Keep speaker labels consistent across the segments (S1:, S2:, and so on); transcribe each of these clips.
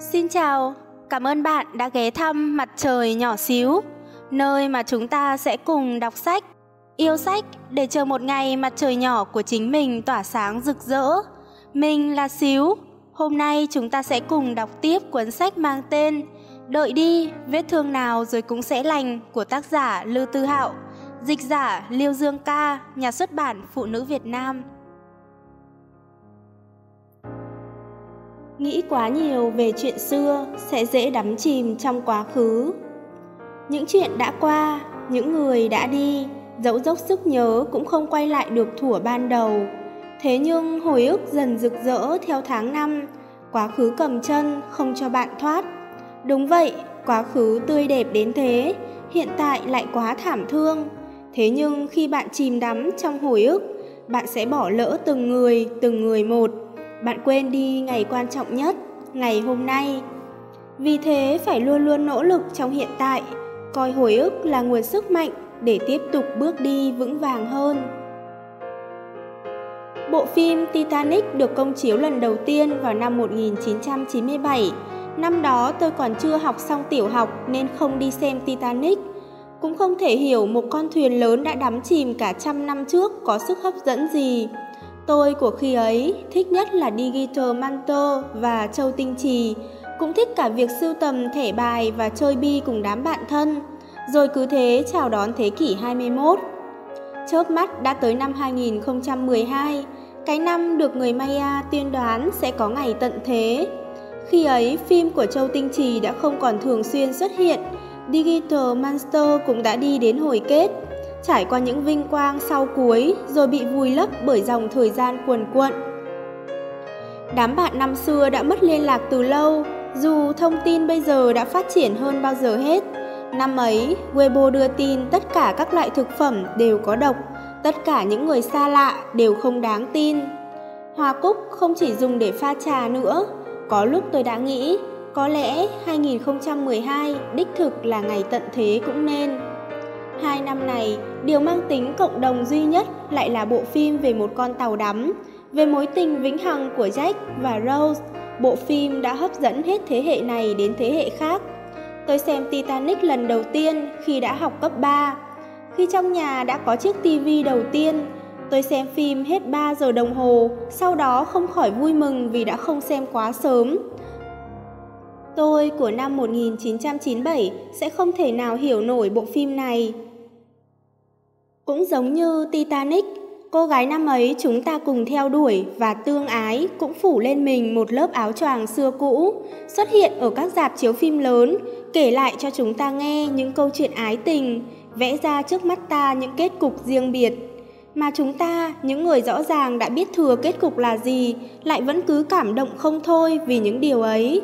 S1: Xin chào, cảm ơn bạn đã ghé thăm Mặt trời nhỏ xíu, nơi mà chúng ta sẽ cùng đọc sách, yêu sách để chờ một ngày mặt trời nhỏ của chính mình tỏa sáng rực rỡ. Mình là Xíu, hôm nay chúng ta sẽ cùng đọc tiếp cuốn sách mang tên Đợi đi, vết thương nào rồi cũng sẽ lành của tác giả Lưu Tư Hạo, dịch giả Liêu Dương Ca, nhà xuất bản Phụ nữ Việt Nam. Nghĩ quá nhiều về chuyện xưa sẽ dễ đắm chìm trong quá khứ. Những chuyện đã qua, những người đã đi, dẫu dốc sức nhớ cũng không quay lại được thủa ban đầu. Thế nhưng hồi ức dần rực rỡ theo tháng năm, quá khứ cầm chân không cho bạn thoát. Đúng vậy, quá khứ tươi đẹp đến thế, hiện tại lại quá thảm thương. Thế nhưng khi bạn chìm đắm trong hồi ức, bạn sẽ bỏ lỡ từng người từng người một bạn quên đi ngày quan trọng nhất, ngày hôm nay vì thế phải luôn luôn nỗ lực trong hiện tại, coi hồi ức là nguồn sức mạnh để tiếp tục bước đi vững vàng hơn Bộ phim Titanic được công chiếu lần đầu tiên vào năm 1997. Năm đó tôi còn chưa học xong tiểu học nên không đi xem Titanic. Cũng không thể hiểu một con thuyền lớn đã đắm chìm cả trăm năm trước có sức hấp dẫn gì. Tôi của khi ấy thích nhất là Digital manto và Châu Tinh Trì, cũng thích cả việc sưu tầm thẻ bài và chơi bi cùng đám bạn thân, rồi cứ thế chào đón thế kỷ 21. Chớp mắt đã tới năm 2012, cái năm được người Maya tiên đoán sẽ có ngày tận thế. Khi ấy, phim của Châu Tinh Trì đã không còn thường xuyên xuất hiện, Digital Monster cũng đã đi đến hồi kết trải qua những vinh quang sau cuối rồi bị vùi lấp bởi dòng thời gian cuồn cuộn. Đám bạn năm xưa đã mất liên lạc từ lâu, dù thông tin bây giờ đã phát triển hơn bao giờ hết. Năm ấy, Weibo đưa tin tất cả các loại thực phẩm đều có độc, tất cả những người xa lạ đều không đáng tin. Hoa cúc không chỉ dùng để pha trà nữa, có lúc tôi đã nghĩ có lẽ 2012 đích thực là ngày tận thế cũng nên. Hai năm này, điều mang tính cộng đồng duy nhất lại là bộ phim về một con tàu đắm, về mối tình vĩnh hằng của Jack và Rose. Bộ phim đã hấp dẫn hết thế hệ này đến thế hệ khác. Tôi xem Titanic lần đầu tiên khi đã học cấp 3. Khi trong nhà đã có chiếc tivi đầu tiên, tôi xem phim hết 3 giờ đồng hồ, sau đó không khỏi vui mừng vì đã không xem quá sớm. Tôi của năm 1997 sẽ không thể nào hiểu nổi bộ phim này. Cũng giống như Titanic, cô gái năm ấy chúng ta cùng theo đuổi và tương ái cũng phủ lên mình một lớp áo choàng xưa cũ, xuất hiện ở các dạp chiếu phim lớn, kể lại cho chúng ta nghe những câu chuyện ái tình, vẽ ra trước mắt ta những kết cục riêng biệt. Mà chúng ta, những người rõ ràng đã biết thừa kết cục là gì, lại vẫn cứ cảm động không thôi vì những điều ấy.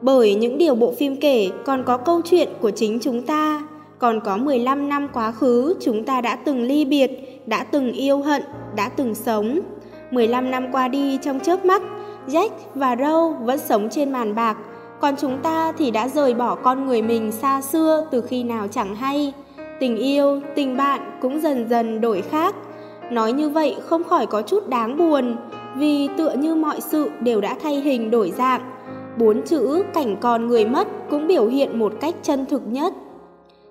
S1: Bởi những điều bộ phim kể còn có câu chuyện của chính chúng ta, còn có 15 năm quá khứ chúng ta đã từng ly biệt, đã từng yêu hận, đã từng sống. 15 năm qua đi trong chớp mắt, Jack và Râu vẫn sống trên màn bạc, còn chúng ta thì đã rời bỏ con người mình xa xưa từ khi nào chẳng hay. Tình yêu, tình bạn cũng dần dần đổi khác. Nói như vậy không khỏi có chút đáng buồn, vì tựa như mọi sự đều đã thay hình đổi dạng. Bốn chữ cảnh còn người mất cũng biểu hiện một cách chân thực nhất.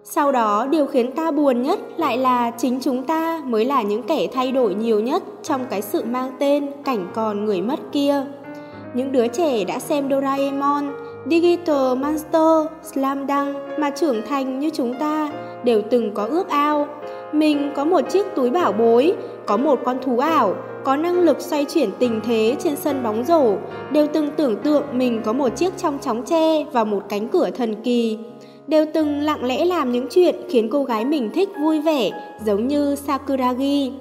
S1: Sau đó điều khiến ta buồn nhất lại là chính chúng ta mới là những kẻ thay đổi nhiều nhất trong cái sự mang tên cảnh còn người mất kia. Những đứa trẻ đã xem Doraemon, Digital Monster, Slam Dunk mà trưởng thành như chúng ta đều từng có ước ao. Mình có một chiếc túi bảo bối, có một con thú ảo, có năng lực xoay chuyển tình thế trên sân bóng rổ, đều từng tưởng tượng mình có một chiếc trong chóng tre và một cánh cửa thần kỳ đều từng lặng lẽ làm những chuyện khiến cô gái mình thích vui vẻ, giống như Sakuragi.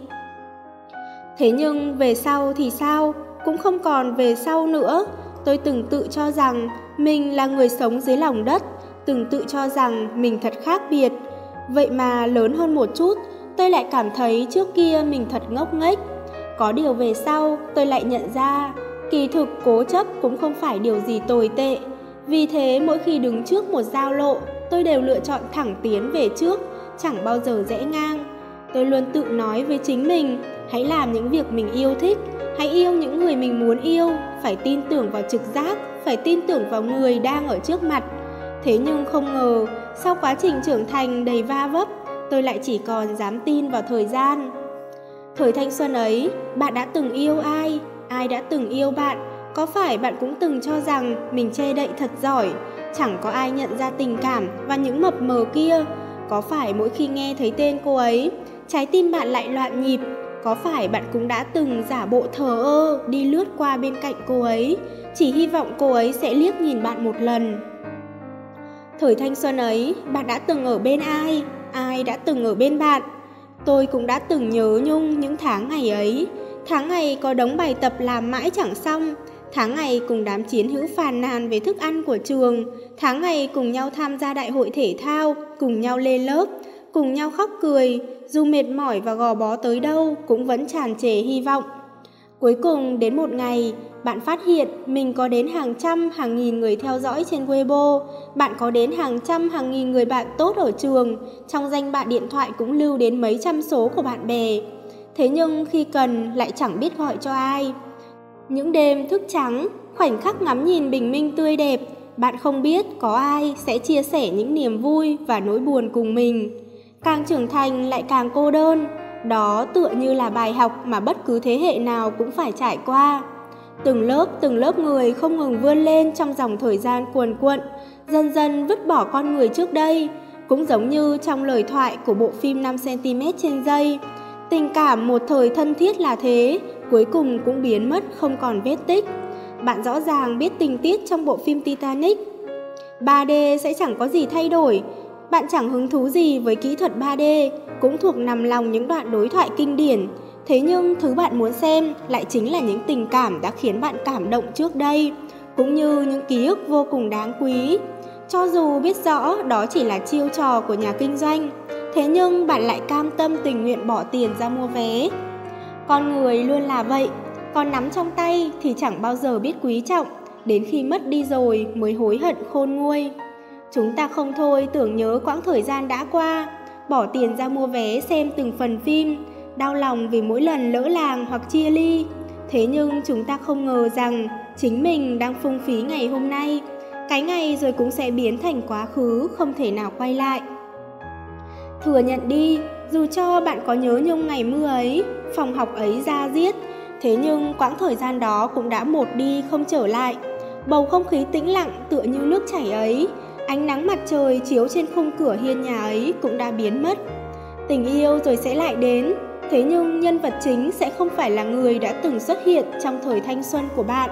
S1: Thế nhưng về sau thì sao? Cũng không còn về sau nữa. Tôi từng tự cho rằng mình là người sống dưới lòng đất, từng tự cho rằng mình thật khác biệt. Vậy mà lớn hơn một chút, tôi lại cảm thấy trước kia mình thật ngốc nghếch. Có điều về sau, tôi lại nhận ra, kỳ thực cố chấp cũng không phải điều gì tồi tệ. Vì thế mỗi khi đứng trước một giao lộ, tôi đều lựa chọn thẳng tiến về trước, chẳng bao giờ rẽ ngang. Tôi luôn tự nói với chính mình, hãy làm những việc mình yêu thích, hãy yêu những người mình muốn yêu, phải tin tưởng vào trực giác, phải tin tưởng vào người đang ở trước mặt. Thế nhưng không ngờ, sau quá trình trưởng thành đầy va vấp, tôi lại chỉ còn dám tin vào thời gian. Thời thanh xuân ấy, bạn đã từng yêu ai? Ai đã từng yêu bạn? Có phải bạn cũng từng cho rằng mình che đậy thật giỏi, chẳng có ai nhận ra tình cảm và những mập mờ kia? Có phải mỗi khi nghe thấy tên cô ấy, trái tim bạn lại loạn nhịp? Có phải bạn cũng đã từng giả bộ thờ ơ đi lướt qua bên cạnh cô ấy, chỉ hy vọng cô ấy sẽ liếc nhìn bạn một lần? Thời thanh xuân ấy, bạn đã từng ở bên ai? Ai đã từng ở bên bạn? Tôi cũng đã từng nhớ nhung những tháng ngày ấy. Tháng ngày có đống bài tập làm mãi chẳng xong. Tháng ngày cùng đám chiến hữu phàn nàn về thức ăn của trường. Tháng ngày cùng nhau tham gia đại hội thể thao, cùng nhau lên lớp, cùng nhau khóc cười. Dù mệt mỏi và gò bó tới đâu cũng vẫn tràn trề hy vọng. Cuối cùng đến một ngày, bạn phát hiện mình có đến hàng trăm, hàng nghìn người theo dõi trên Weibo, bạn có đến hàng trăm, hàng nghìn người bạn tốt ở trường, trong danh bạ điện thoại cũng lưu đến mấy trăm số của bạn bè. Thế nhưng khi cần lại chẳng biết gọi cho ai. Những đêm thức trắng, khoảnh khắc ngắm nhìn bình minh tươi đẹp, bạn không biết có ai sẽ chia sẻ những niềm vui và nỗi buồn cùng mình. Càng trưởng thành lại càng cô đơn, đó tựa như là bài học mà bất cứ thế hệ nào cũng phải trải qua. Từng lớp từng lớp người không ngừng vươn lên trong dòng thời gian cuồn cuộn, dần dần vứt bỏ con người trước đây, cũng giống như trong lời thoại của bộ phim 5cm trên giây. Tình cảm một thời thân thiết là thế, cuối cùng cũng biến mất không còn vết tích. Bạn rõ ràng biết tình tiết trong bộ phim Titanic. 3D sẽ chẳng có gì thay đổi, bạn chẳng hứng thú gì với kỹ thuật 3D, cũng thuộc nằm lòng những đoạn đối thoại kinh điển, Thế nhưng thứ bạn muốn xem lại chính là những tình cảm đã khiến bạn cảm động trước đây, cũng như những ký ức vô cùng đáng quý. Cho dù biết rõ đó chỉ là chiêu trò của nhà kinh doanh, thế nhưng bạn lại cam tâm tình nguyện bỏ tiền ra mua vé. Con người luôn là vậy, còn nắm trong tay thì chẳng bao giờ biết quý trọng, đến khi mất đi rồi mới hối hận khôn nguôi. Chúng ta không thôi tưởng nhớ quãng thời gian đã qua, bỏ tiền ra mua vé xem từng phần phim, đau lòng vì mỗi lần lỡ làng hoặc chia ly. Thế nhưng chúng ta không ngờ rằng chính mình đang phung phí ngày hôm nay, cái ngày rồi cũng sẽ biến thành quá khứ không thể nào quay lại. Thừa nhận đi, dù cho bạn có nhớ nhung ngày mưa ấy, phòng học ấy ra giết, thế nhưng quãng thời gian đó cũng đã một đi không trở lại. Bầu không khí tĩnh lặng tựa như nước chảy ấy, ánh nắng mặt trời chiếu trên khung cửa hiên nhà ấy cũng đã biến mất. Tình yêu rồi sẽ lại đến, Thế nhưng nhân vật chính sẽ không phải là người đã từng xuất hiện trong thời thanh xuân của bạn.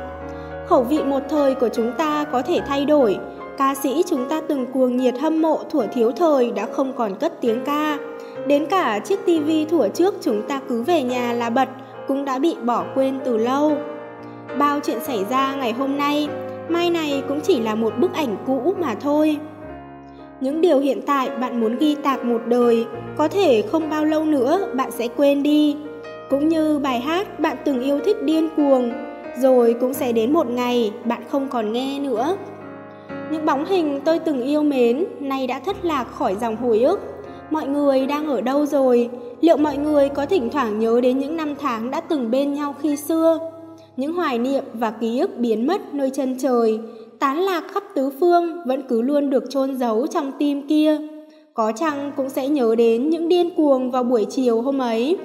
S1: Khẩu vị một thời của chúng ta có thể thay đổi, ca sĩ chúng ta từng cuồng nhiệt hâm mộ thuở thiếu thời đã không còn cất tiếng ca. Đến cả chiếc tivi thủa trước chúng ta cứ về nhà là bật cũng đã bị bỏ quên từ lâu. Bao chuyện xảy ra ngày hôm nay, mai này cũng chỉ là một bức ảnh cũ mà thôi. Những điều hiện tại bạn muốn ghi tạc một đời, có thể không bao lâu nữa bạn sẽ quên đi. Cũng như bài hát bạn từng yêu thích điên cuồng, rồi cũng sẽ đến một ngày bạn không còn nghe nữa. Những bóng hình tôi từng yêu mến nay đã thất lạc khỏi dòng hồi ức. Mọi người đang ở đâu rồi? Liệu mọi người có thỉnh thoảng nhớ đến những năm tháng đã từng bên nhau khi xưa? Những hoài niệm và ký ức biến mất nơi chân trời, tán lạc khắp tứ phương vẫn cứ luôn được chôn giấu trong tim kia. Có chăng cũng sẽ nhớ đến những điên cuồng vào buổi chiều hôm ấy.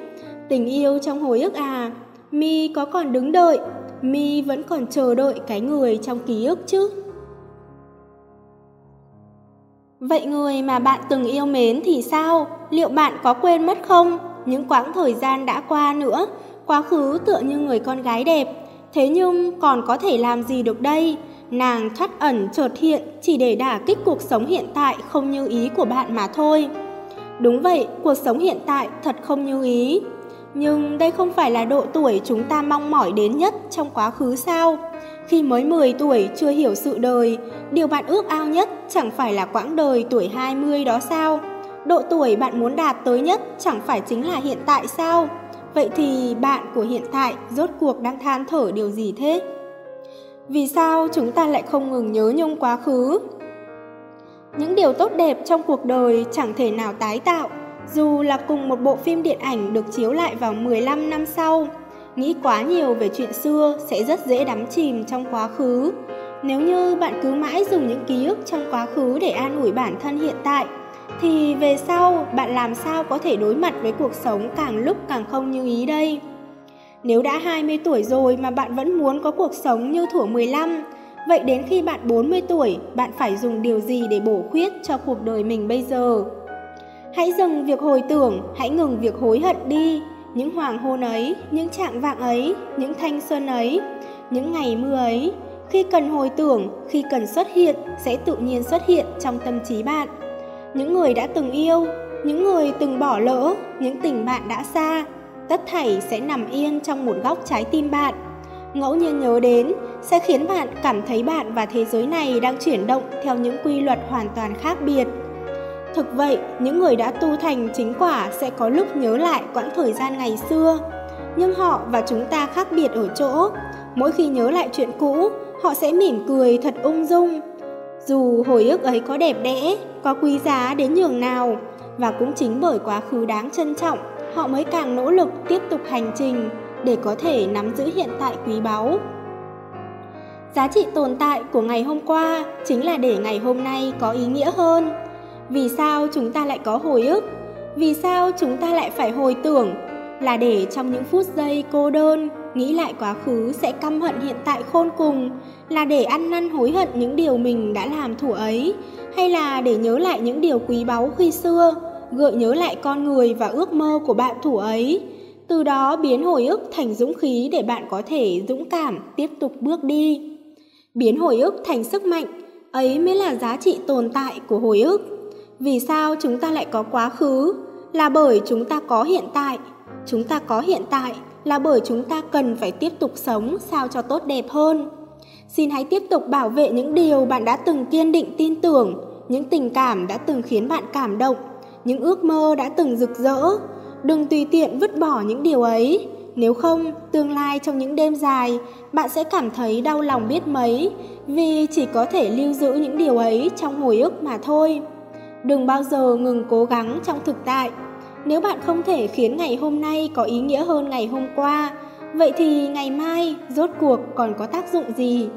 S1: Tình yêu trong hồi ức à, mi có còn đứng đợi, mi vẫn còn chờ đợi cái người trong ký ức chứ. Vậy người mà bạn từng yêu mến thì sao? Liệu bạn có quên mất không? Những quãng thời gian đã qua nữa, quá khứ tựa như người con gái đẹp. Thế nhưng còn có thể làm gì được đây? Nàng thoát ẩn chợt hiện chỉ để đả kích cuộc sống hiện tại không như ý của bạn mà thôi. Đúng vậy, cuộc sống hiện tại thật không như ý. Nhưng đây không phải là độ tuổi chúng ta mong mỏi đến nhất trong quá khứ sao? Khi mới 10 tuổi chưa hiểu sự đời, điều bạn ước ao nhất chẳng phải là quãng đời tuổi 20 đó sao? Độ tuổi bạn muốn đạt tới nhất chẳng phải chính là hiện tại sao? Vậy thì bạn của hiện tại rốt cuộc đang than thở điều gì thế? Vì sao chúng ta lại không ngừng nhớ nhung quá khứ? Những điều tốt đẹp trong cuộc đời chẳng thể nào tái tạo, dù là cùng một bộ phim điện ảnh được chiếu lại vào 15 năm sau. Nghĩ quá nhiều về chuyện xưa sẽ rất dễ đắm chìm trong quá khứ. Nếu như bạn cứ mãi dùng những ký ức trong quá khứ để an ủi bản thân hiện tại, thì về sau bạn làm sao có thể đối mặt với cuộc sống càng lúc càng không như ý đây? Nếu đã 20 tuổi rồi mà bạn vẫn muốn có cuộc sống như thuở 15, vậy đến khi bạn 40 tuổi, bạn phải dùng điều gì để bổ khuyết cho cuộc đời mình bây giờ? Hãy dừng việc hồi tưởng, hãy ngừng việc hối hận đi. Những hoàng hôn ấy, những trạng vạng ấy, những thanh xuân ấy, những ngày mưa ấy, khi cần hồi tưởng, khi cần xuất hiện sẽ tự nhiên xuất hiện trong tâm trí bạn. Những người đã từng yêu, những người từng bỏ lỡ, những tình bạn đã xa, tất thảy sẽ nằm yên trong một góc trái tim bạn. Ngẫu nhiên nhớ đến sẽ khiến bạn cảm thấy bạn và thế giới này đang chuyển động theo những quy luật hoàn toàn khác biệt. Thực vậy, những người đã tu thành chính quả sẽ có lúc nhớ lại quãng thời gian ngày xưa. Nhưng họ và chúng ta khác biệt ở chỗ, mỗi khi nhớ lại chuyện cũ, họ sẽ mỉm cười thật ung dung. Dù hồi ức ấy có đẹp đẽ, có quý giá đến nhường nào, và cũng chính bởi quá khứ đáng trân trọng, họ mới càng nỗ lực tiếp tục hành trình để có thể nắm giữ hiện tại quý báu. Giá trị tồn tại của ngày hôm qua chính là để ngày hôm nay có ý nghĩa hơn. Vì sao chúng ta lại có hồi ức? Vì sao chúng ta lại phải hồi tưởng? Là để trong những phút giây cô đơn, nghĩ lại quá khứ sẽ căm hận hiện tại khôn cùng, là để ăn năn hối hận những điều mình đã làm thủ ấy, hay là để nhớ lại những điều quý báu khi xưa, gợi nhớ lại con người và ước mơ của bạn thủ ấy, từ đó biến hồi ức thành dũng khí để bạn có thể dũng cảm tiếp tục bước đi. Biến hồi ức thành sức mạnh, ấy mới là giá trị tồn tại của hồi ức. Vì sao chúng ta lại có quá khứ? Là bởi chúng ta có hiện tại. Chúng ta có hiện tại là bởi chúng ta cần phải tiếp tục sống sao cho tốt đẹp hơn. Xin hãy tiếp tục bảo vệ những điều bạn đã từng kiên định tin tưởng, những tình cảm đã từng khiến bạn cảm động, những ước mơ đã từng rực rỡ. Đừng tùy tiện vứt bỏ những điều ấy. Nếu không, tương lai trong những đêm dài, bạn sẽ cảm thấy đau lòng biết mấy vì chỉ có thể lưu giữ những điều ấy trong hồi ức mà thôi. Đừng bao giờ ngừng cố gắng trong thực tại. Nếu bạn không thể khiến ngày hôm nay có ý nghĩa hơn ngày hôm qua, vậy thì ngày mai rốt cuộc còn có tác dụng gì?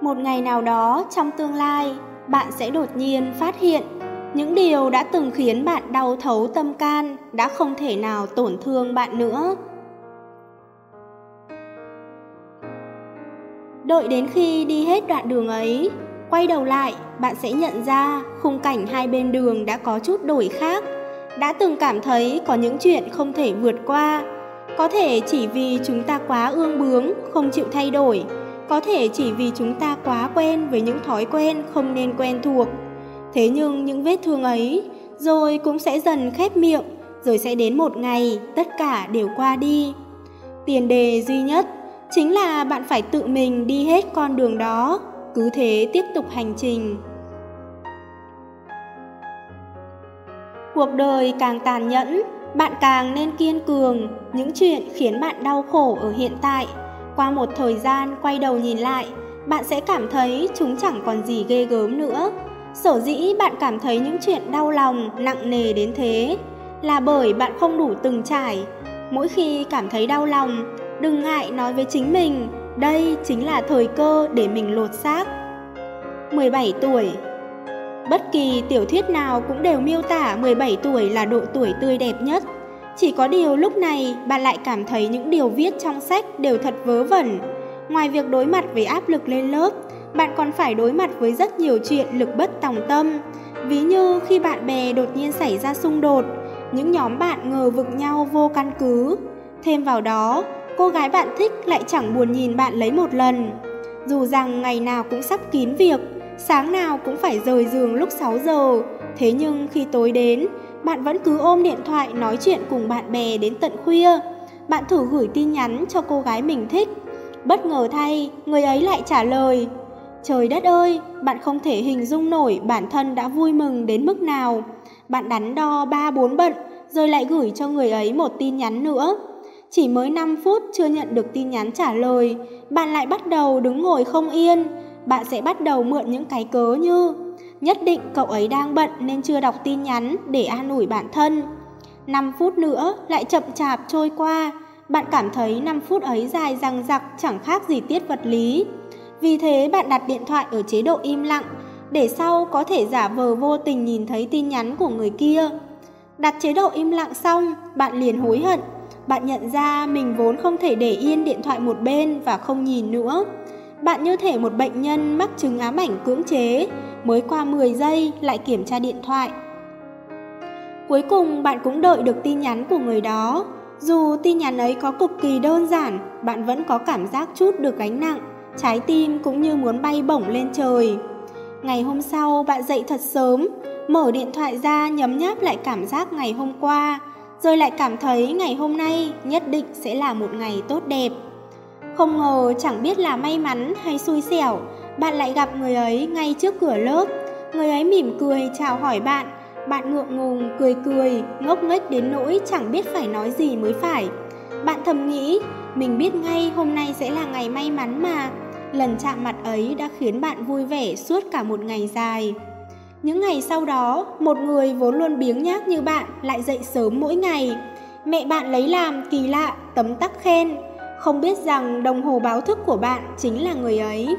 S1: Một ngày nào đó trong tương lai, bạn sẽ đột nhiên phát hiện những điều đã từng khiến bạn đau thấu tâm can đã không thể nào tổn thương bạn nữa. Đợi đến khi đi hết đoạn đường ấy, Quay đầu lại, bạn sẽ nhận ra khung cảnh hai bên đường đã có chút đổi khác. Đã từng cảm thấy có những chuyện không thể vượt qua. Có thể chỉ vì chúng ta quá ương bướng, không chịu thay đổi. Có thể chỉ vì chúng ta quá quen với những thói quen không nên quen thuộc. Thế nhưng những vết thương ấy rồi cũng sẽ dần khép miệng, rồi sẽ đến một ngày tất cả đều qua đi. Tiền đề duy nhất chính là bạn phải tự mình đi hết con đường đó cứ thế tiếp tục hành trình. Cuộc đời càng tàn nhẫn, bạn càng nên kiên cường. Những chuyện khiến bạn đau khổ ở hiện tại, qua một thời gian quay đầu nhìn lại, bạn sẽ cảm thấy chúng chẳng còn gì ghê gớm nữa. Sở dĩ bạn cảm thấy những chuyện đau lòng, nặng nề đến thế, là bởi bạn không đủ từng trải. Mỗi khi cảm thấy đau lòng, đừng ngại nói với chính mình đây chính là thời cơ để mình lột xác. 17 tuổi Bất kỳ tiểu thuyết nào cũng đều miêu tả 17 tuổi là độ tuổi tươi đẹp nhất. Chỉ có điều lúc này bạn lại cảm thấy những điều viết trong sách đều thật vớ vẩn. Ngoài việc đối mặt với áp lực lên lớp, bạn còn phải đối mặt với rất nhiều chuyện lực bất tòng tâm. Ví như khi bạn bè đột nhiên xảy ra xung đột, những nhóm bạn ngờ vực nhau vô căn cứ. Thêm vào đó, cô gái bạn thích lại chẳng buồn nhìn bạn lấy một lần. Dù rằng ngày nào cũng sắp kín việc, sáng nào cũng phải rời giường lúc 6 giờ, thế nhưng khi tối đến, bạn vẫn cứ ôm điện thoại nói chuyện cùng bạn bè đến tận khuya. Bạn thử gửi tin nhắn cho cô gái mình thích. Bất ngờ thay, người ấy lại trả lời. Trời đất ơi, bạn không thể hình dung nổi bản thân đã vui mừng đến mức nào. Bạn đắn đo ba bốn bận, rồi lại gửi cho người ấy một tin nhắn nữa. Chỉ mới 5 phút chưa nhận được tin nhắn trả lời, bạn lại bắt đầu đứng ngồi không yên. Bạn sẽ bắt đầu mượn những cái cớ như Nhất định cậu ấy đang bận nên chưa đọc tin nhắn để an ủi bản thân. 5 phút nữa lại chậm chạp trôi qua, bạn cảm thấy 5 phút ấy dài dằng dặc chẳng khác gì tiết vật lý. Vì thế bạn đặt điện thoại ở chế độ im lặng, để sau có thể giả vờ vô tình nhìn thấy tin nhắn của người kia. Đặt chế độ im lặng xong, bạn liền hối hận. Bạn nhận ra mình vốn không thể để yên điện thoại một bên và không nhìn nữa. Bạn như thể một bệnh nhân mắc chứng ám ảnh cưỡng chế, mới qua 10 giây lại kiểm tra điện thoại. Cuối cùng bạn cũng đợi được tin nhắn của người đó. Dù tin nhắn ấy có cực kỳ đơn giản, bạn vẫn có cảm giác chút được gánh nặng, trái tim cũng như muốn bay bổng lên trời. Ngày hôm sau bạn dậy thật sớm, mở điện thoại ra nhấm nháp lại cảm giác ngày hôm qua, rồi lại cảm thấy ngày hôm nay nhất định sẽ là một ngày tốt đẹp. Không ngờ chẳng biết là may mắn hay xui xẻo, bạn lại gặp người ấy ngay trước cửa lớp. Người ấy mỉm cười chào hỏi bạn, bạn ngượng ngùng cười cười, ngốc nghếch đến nỗi chẳng biết phải nói gì mới phải. Bạn thầm nghĩ, mình biết ngay hôm nay sẽ là ngày may mắn mà. Lần chạm mặt ấy đã khiến bạn vui vẻ suốt cả một ngày dài. Những ngày sau đó, một người vốn luôn biếng nhác như bạn lại dậy sớm mỗi ngày. Mẹ bạn lấy làm kỳ lạ, tấm tắc khen, không biết rằng đồng hồ báo thức của bạn chính là người ấy.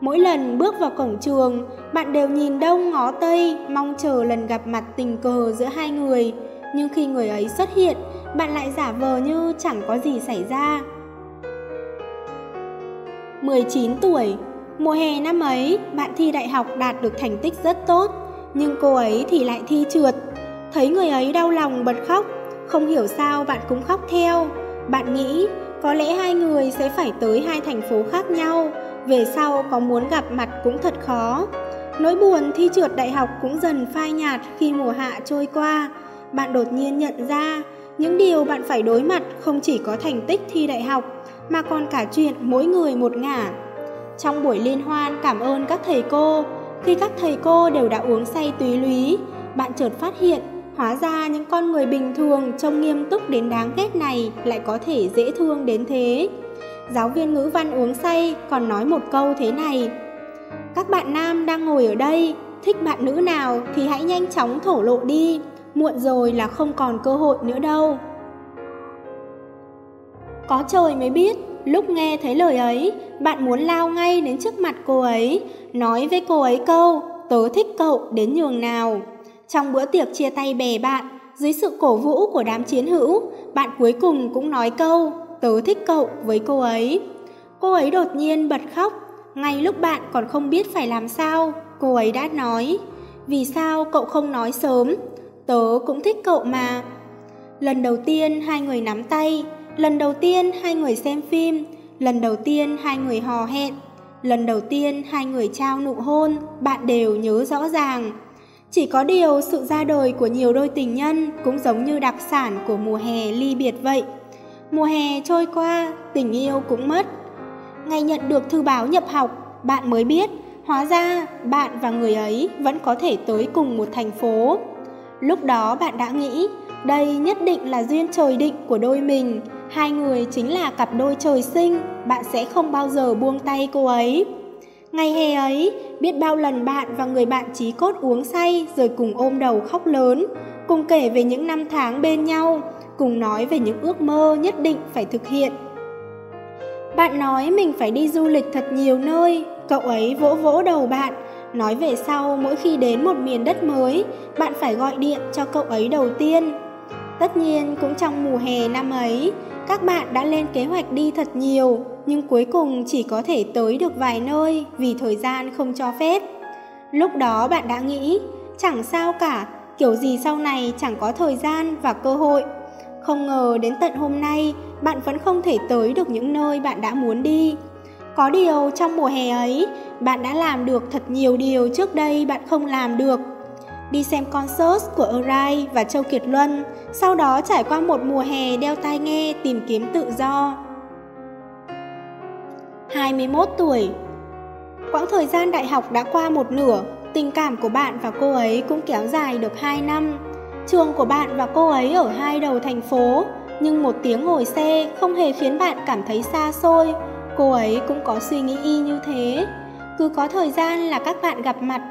S1: Mỗi lần bước vào cổng trường, bạn đều nhìn đông ngó tây, mong chờ lần gặp mặt tình cờ giữa hai người. Nhưng khi người ấy xuất hiện, bạn lại giả vờ như chẳng có gì xảy ra. 19 tuổi, mùa hè năm ấy, bạn thi đại học đạt được thành tích rất tốt, nhưng cô ấy thì lại thi trượt. Thấy người ấy đau lòng bật khóc, không hiểu sao bạn cũng khóc theo. Bạn nghĩ có lẽ hai người sẽ phải tới hai thành phố khác nhau, về sau có muốn gặp mặt cũng thật khó. Nỗi buồn thi trượt đại học cũng dần phai nhạt khi mùa hạ trôi qua. Bạn đột nhiên nhận ra, những điều bạn phải đối mặt không chỉ có thành tích thi đại học, mà còn cả chuyện mỗi người một ngả. Trong buổi liên hoan cảm ơn các thầy cô, khi các thầy cô đều đã uống say túy lúy, bạn chợt phát hiện Hóa ra những con người bình thường trông nghiêm túc đến đáng ghét này lại có thể dễ thương đến thế. Giáo viên ngữ văn uống say còn nói một câu thế này. Các bạn nam đang ngồi ở đây, thích bạn nữ nào thì hãy nhanh chóng thổ lộ đi, muộn rồi là không còn cơ hội nữa đâu. Có trời mới biết, lúc nghe thấy lời ấy, bạn muốn lao ngay đến trước mặt cô ấy, nói với cô ấy câu, tớ thích cậu đến nhường nào. Trong bữa tiệc chia tay bè bạn, dưới sự cổ vũ của đám chiến hữu, bạn cuối cùng cũng nói câu tớ thích cậu với cô ấy. Cô ấy đột nhiên bật khóc, ngay lúc bạn còn không biết phải làm sao, cô ấy đã nói, vì sao cậu không nói sớm, tớ cũng thích cậu mà. Lần đầu tiên hai người nắm tay, lần đầu tiên hai người xem phim, lần đầu tiên hai người hò hẹn, lần đầu tiên hai người trao nụ hôn, bạn đều nhớ rõ ràng. Chỉ có điều sự ra đời của nhiều đôi tình nhân cũng giống như đặc sản của mùa hè ly biệt vậy. Mùa hè trôi qua, tình yêu cũng mất. Ngày nhận được thư báo nhập học, bạn mới biết, hóa ra bạn và người ấy vẫn có thể tới cùng một thành phố. Lúc đó bạn đã nghĩ, đây nhất định là duyên trời định của đôi mình, hai người chính là cặp đôi trời sinh, bạn sẽ không bao giờ buông tay cô ấy. Ngày hè ấy, biết bao lần bạn và người bạn trí cốt uống say rồi cùng ôm đầu khóc lớn, cùng kể về những năm tháng bên nhau, cùng nói về những ước mơ nhất định phải thực hiện. Bạn nói mình phải đi du lịch thật nhiều nơi, cậu ấy vỗ vỗ đầu bạn, nói về sau mỗi khi đến một miền đất mới, bạn phải gọi điện cho cậu ấy đầu tiên. Tất nhiên cũng trong mùa hè năm ấy, các bạn đã lên kế hoạch đi thật nhiều, nhưng cuối cùng chỉ có thể tới được vài nơi vì thời gian không cho phép. Lúc đó bạn đã nghĩ, chẳng sao cả, kiểu gì sau này chẳng có thời gian và cơ hội. Không ngờ đến tận hôm nay, bạn vẫn không thể tới được những nơi bạn đã muốn đi. Có điều trong mùa hè ấy, bạn đã làm được thật nhiều điều trước đây bạn không làm được. Đi xem concert của Arai và Châu Kiệt Luân, sau đó trải qua một mùa hè đeo tai nghe tìm kiếm tự do. 21 tuổi Quãng thời gian đại học đã qua một nửa, tình cảm của bạn và cô ấy cũng kéo dài được 2 năm. Trường của bạn và cô ấy ở hai đầu thành phố, nhưng một tiếng ngồi xe không hề khiến bạn cảm thấy xa xôi. Cô ấy cũng có suy nghĩ y như thế. Cứ có thời gian là các bạn gặp mặt,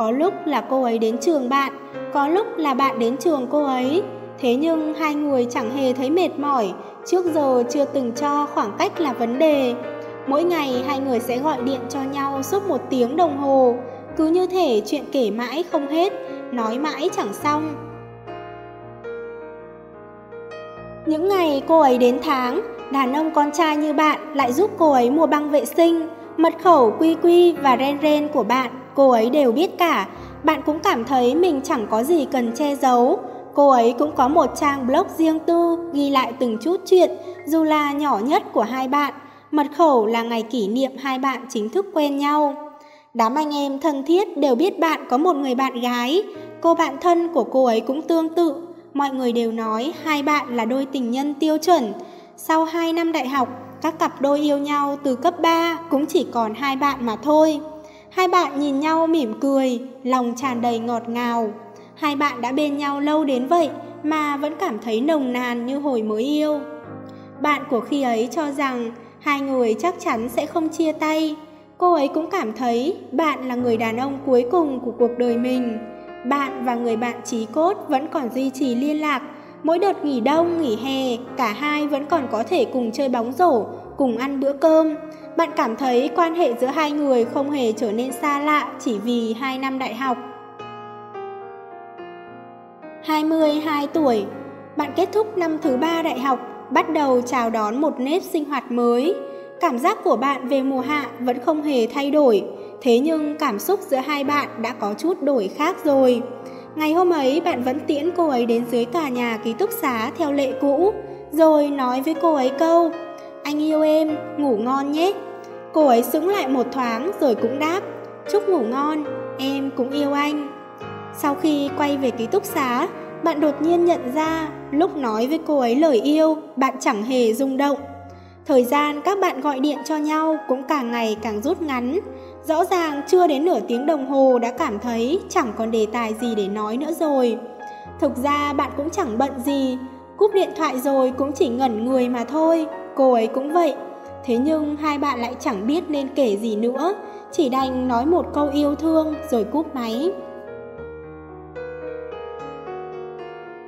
S1: có lúc là cô ấy đến trường bạn, có lúc là bạn đến trường cô ấy. Thế nhưng hai người chẳng hề thấy mệt mỏi, trước giờ chưa từng cho khoảng cách là vấn đề. Mỗi ngày hai người sẽ gọi điện cho nhau suốt một tiếng đồng hồ, cứ như thể chuyện kể mãi không hết, nói mãi chẳng xong. Những ngày cô ấy đến tháng, đàn ông con trai như bạn lại giúp cô ấy mua băng vệ sinh, mật khẩu quy quy và ren ren của bạn, cô ấy đều biết cả. Bạn cũng cảm thấy mình chẳng có gì cần che giấu. Cô ấy cũng có một trang blog riêng tư ghi lại từng chút chuyện, dù là nhỏ nhất của hai bạn. Mật khẩu là ngày kỷ niệm hai bạn chính thức quen nhau. Đám anh em thân thiết đều biết bạn có một người bạn gái. Cô bạn thân của cô ấy cũng tương tự. Mọi người đều nói hai bạn là đôi tình nhân tiêu chuẩn. Sau 2 năm đại học, các cặp đôi yêu nhau từ cấp 3 cũng chỉ còn hai bạn mà thôi. Hai bạn nhìn nhau mỉm cười, lòng tràn đầy ngọt ngào. Hai bạn đã bên nhau lâu đến vậy mà vẫn cảm thấy nồng nàn như hồi mới yêu. Bạn của khi ấy cho rằng hai người chắc chắn sẽ không chia tay. Cô ấy cũng cảm thấy bạn là người đàn ông cuối cùng của cuộc đời mình. Bạn và người bạn trí cốt vẫn còn duy trì liên lạc. Mỗi đợt nghỉ đông, nghỉ hè, cả hai vẫn còn có thể cùng chơi bóng rổ, cùng ăn bữa cơm. Bạn cảm thấy quan hệ giữa hai người không hề trở nên xa lạ chỉ vì hai năm đại học. 22 tuổi, bạn kết thúc năm thứ ba đại học, bắt đầu chào đón một nếp sinh hoạt mới. Cảm giác của bạn về mùa hạ vẫn không hề thay đổi, thế nhưng cảm xúc giữa hai bạn đã có chút đổi khác rồi. Ngày hôm ấy bạn vẫn tiễn cô ấy đến dưới tòa nhà ký túc xá theo lệ cũ, rồi nói với cô ấy câu anh yêu em, ngủ ngon nhé. Cô ấy sững lại một thoáng rồi cũng đáp Chúc ngủ ngon, em cũng yêu anh. Sau khi quay về ký túc xá, bạn đột nhiên nhận ra lúc nói với cô ấy lời yêu, bạn chẳng hề rung động. Thời gian các bạn gọi điện cho nhau cũng càng ngày càng rút ngắn. Rõ ràng chưa đến nửa tiếng đồng hồ đã cảm thấy chẳng còn đề tài gì để nói nữa rồi. Thực ra bạn cũng chẳng bận gì, cúp điện thoại rồi cũng chỉ ngẩn người mà thôi, cô ấy cũng vậy. Thế nhưng hai bạn lại chẳng biết nên kể gì nữa, chỉ đành nói một câu yêu thương rồi cúp máy.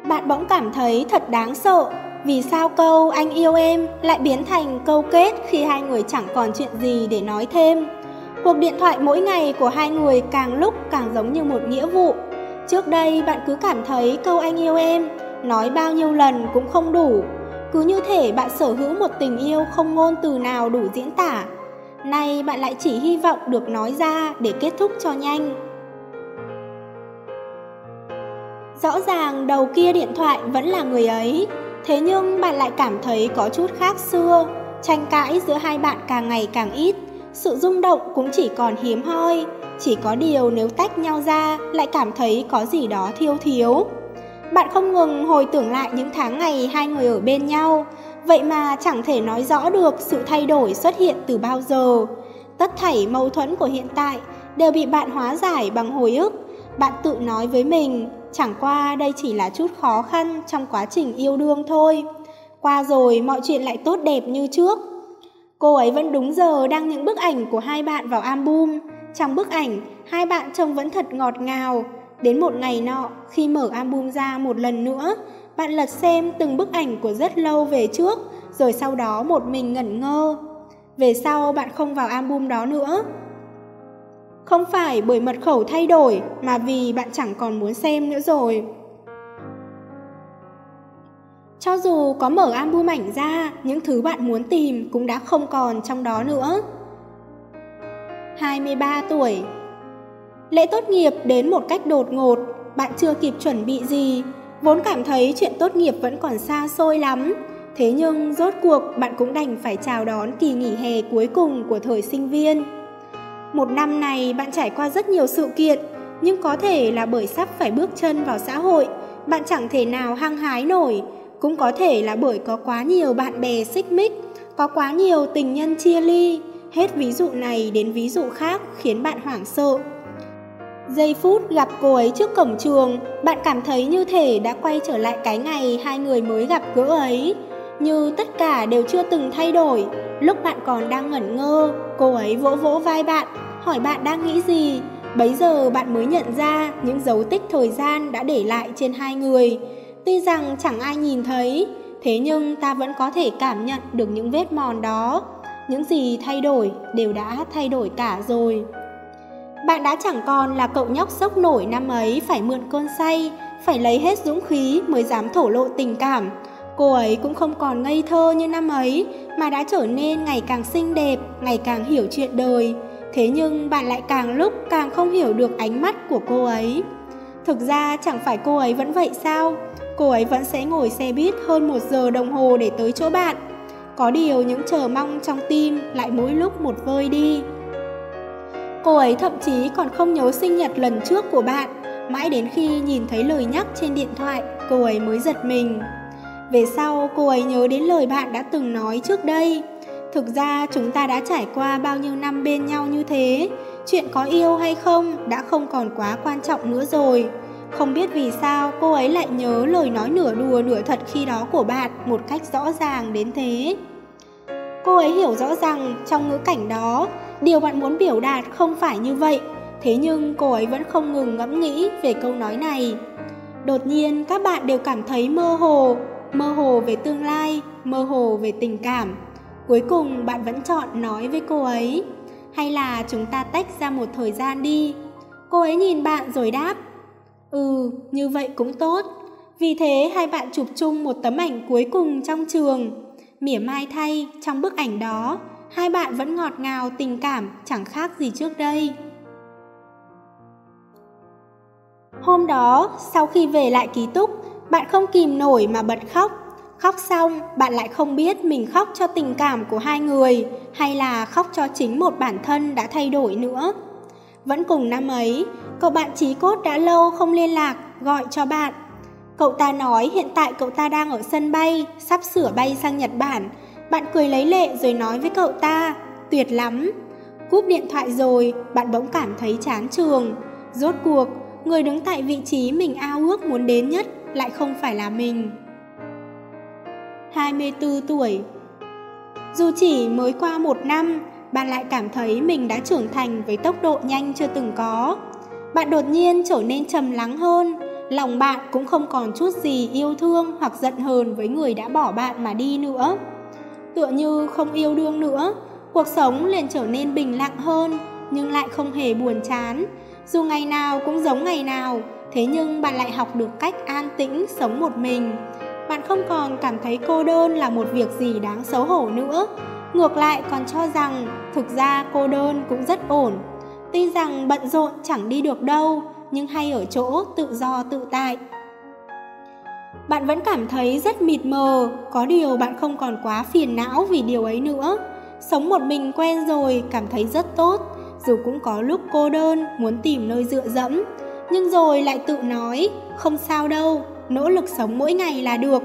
S1: Bạn bỗng cảm thấy thật đáng sợ vì sao câu anh yêu em lại biến thành câu kết khi hai người chẳng còn chuyện gì để nói thêm. Cuộc điện thoại mỗi ngày của hai người càng lúc càng giống như một nghĩa vụ. Trước đây bạn cứ cảm thấy câu anh yêu em, nói bao nhiêu lần cũng không đủ. Cứ như thể bạn sở hữu một tình yêu không ngôn từ nào đủ diễn tả. Nay bạn lại chỉ hy vọng được nói ra để kết thúc cho nhanh. Rõ ràng đầu kia điện thoại vẫn là người ấy, thế nhưng bạn lại cảm thấy có chút khác xưa. Tranh cãi giữa hai bạn càng ngày càng ít, sự rung động cũng chỉ còn hiếm hoi. Chỉ có điều nếu tách nhau ra lại cảm thấy có gì đó thiêu thiếu. Bạn không ngừng hồi tưởng lại những tháng ngày hai người ở bên nhau, vậy mà chẳng thể nói rõ được sự thay đổi xuất hiện từ bao giờ. Tất thảy mâu thuẫn của hiện tại đều bị bạn hóa giải bằng hồi ức. Bạn tự nói với mình, Chẳng qua đây chỉ là chút khó khăn trong quá trình yêu đương thôi. Qua rồi mọi chuyện lại tốt đẹp như trước. Cô ấy vẫn đúng giờ đăng những bức ảnh của hai bạn vào album. Trong bức ảnh, hai bạn trông vẫn thật ngọt ngào. Đến một ngày nọ, khi mở album ra một lần nữa, bạn lật xem từng bức ảnh của rất lâu về trước, rồi sau đó một mình ngẩn ngơ. Về sau bạn không vào album đó nữa, không phải bởi mật khẩu thay đổi mà vì bạn chẳng còn muốn xem nữa rồi. Cho dù có mở album ảnh ra, những thứ bạn muốn tìm cũng đã không còn trong đó nữa. 23 tuổi Lễ tốt nghiệp đến một cách đột ngột, bạn chưa kịp chuẩn bị gì, vốn cảm thấy chuyện tốt nghiệp vẫn còn xa xôi lắm. Thế nhưng rốt cuộc bạn cũng đành phải chào đón kỳ nghỉ hè cuối cùng của thời sinh viên. Một năm này bạn trải qua rất nhiều sự kiện, nhưng có thể là bởi sắp phải bước chân vào xã hội, bạn chẳng thể nào hăng hái nổi, cũng có thể là bởi có quá nhiều bạn bè xích mích, có quá nhiều tình nhân chia ly, hết ví dụ này đến ví dụ khác khiến bạn hoảng sợ. Giây phút gặp cô ấy trước cổng trường, bạn cảm thấy như thể đã quay trở lại cái ngày hai người mới gặp gỡ ấy, như tất cả đều chưa từng thay đổi. Lúc bạn còn đang ngẩn ngơ, cô ấy vỗ vỗ vai bạn, hỏi bạn đang nghĩ gì. Bấy giờ bạn mới nhận ra những dấu tích thời gian đã để lại trên hai người. Tuy rằng chẳng ai nhìn thấy, thế nhưng ta vẫn có thể cảm nhận được những vết mòn đó. Những gì thay đổi đều đã thay đổi cả rồi. Bạn đã chẳng còn là cậu nhóc sốc nổi năm ấy phải mượn cơn say, phải lấy hết dũng khí mới dám thổ lộ tình cảm. Cô ấy cũng không còn ngây thơ như năm ấy, mà đã trở nên ngày càng xinh đẹp, ngày càng hiểu chuyện đời. Thế nhưng bạn lại càng lúc càng không hiểu được ánh mắt của cô ấy. Thực ra chẳng phải cô ấy vẫn vậy sao? Cô ấy vẫn sẽ ngồi xe buýt hơn một giờ đồng hồ để tới chỗ bạn. Có điều những chờ mong trong tim lại mỗi lúc một vơi đi. Cô ấy thậm chí còn không nhớ sinh nhật lần trước của bạn, mãi đến khi nhìn thấy lời nhắc trên điện thoại, cô ấy mới giật mình. Về sau, cô ấy nhớ đến lời bạn đã từng nói trước đây. Thực ra chúng ta đã trải qua bao nhiêu năm bên nhau như thế, chuyện có yêu hay không đã không còn quá quan trọng nữa rồi. Không biết vì sao cô ấy lại nhớ lời nói nửa đùa nửa thật khi đó của bạn một cách rõ ràng đến thế. Cô ấy hiểu rõ rằng trong ngữ cảnh đó, điều bạn muốn biểu đạt không phải như vậy, thế nhưng cô ấy vẫn không ngừng ngẫm nghĩ về câu nói này. Đột nhiên các bạn đều cảm thấy mơ hồ, mơ hồ về tương lai, mơ hồ về tình cảm. Cuối cùng bạn vẫn chọn nói với cô ấy, hay là chúng ta tách ra một thời gian đi. Cô ấy nhìn bạn rồi đáp, ừ, như vậy cũng tốt. Vì thế hai bạn chụp chung một tấm ảnh cuối cùng trong trường. Mỉa mai thay, trong bức ảnh đó, hai bạn vẫn ngọt ngào tình cảm chẳng khác gì trước đây. Hôm đó, sau khi về lại ký túc, bạn không kìm nổi mà bật khóc. Khóc xong, bạn lại không biết mình khóc cho tình cảm của hai người hay là khóc cho chính một bản thân đã thay đổi nữa. Vẫn cùng năm ấy, cậu bạn trí cốt đã lâu không liên lạc, gọi cho bạn. Cậu ta nói hiện tại cậu ta đang ở sân bay, sắp sửa bay sang Nhật Bản. Bạn cười lấy lệ rồi nói với cậu ta, tuyệt lắm. Cúp điện thoại rồi, bạn bỗng cảm thấy chán trường. Rốt cuộc, người đứng tại vị trí mình ao ước muốn đến nhất lại không phải là mình. 24 tuổi Dù chỉ mới qua một năm, bạn lại cảm thấy mình đã trưởng thành với tốc độ nhanh chưa từng có. Bạn đột nhiên trở nên trầm lắng hơn, lòng bạn cũng không còn chút gì yêu thương hoặc giận hờn với người đã bỏ bạn mà đi nữa. Tựa như không yêu đương nữa, cuộc sống liền trở nên bình lặng hơn, nhưng lại không hề buồn chán. Dù ngày nào cũng giống ngày nào, thế nhưng bạn lại học được cách an tĩnh sống một mình. Bạn không còn cảm thấy cô đơn là một việc gì đáng xấu hổ nữa. Ngược lại còn cho rằng thực ra cô đơn cũng rất ổn. Tuy rằng bận rộn chẳng đi được đâu, nhưng hay ở chỗ tự do tự tại. Bạn vẫn cảm thấy rất mịt mờ, có điều bạn không còn quá phiền não vì điều ấy nữa. Sống một mình quen rồi, cảm thấy rất tốt, dù cũng có lúc cô đơn, muốn tìm nơi dựa dẫm. Nhưng rồi lại tự nói, không sao đâu, nỗ lực sống mỗi ngày là được.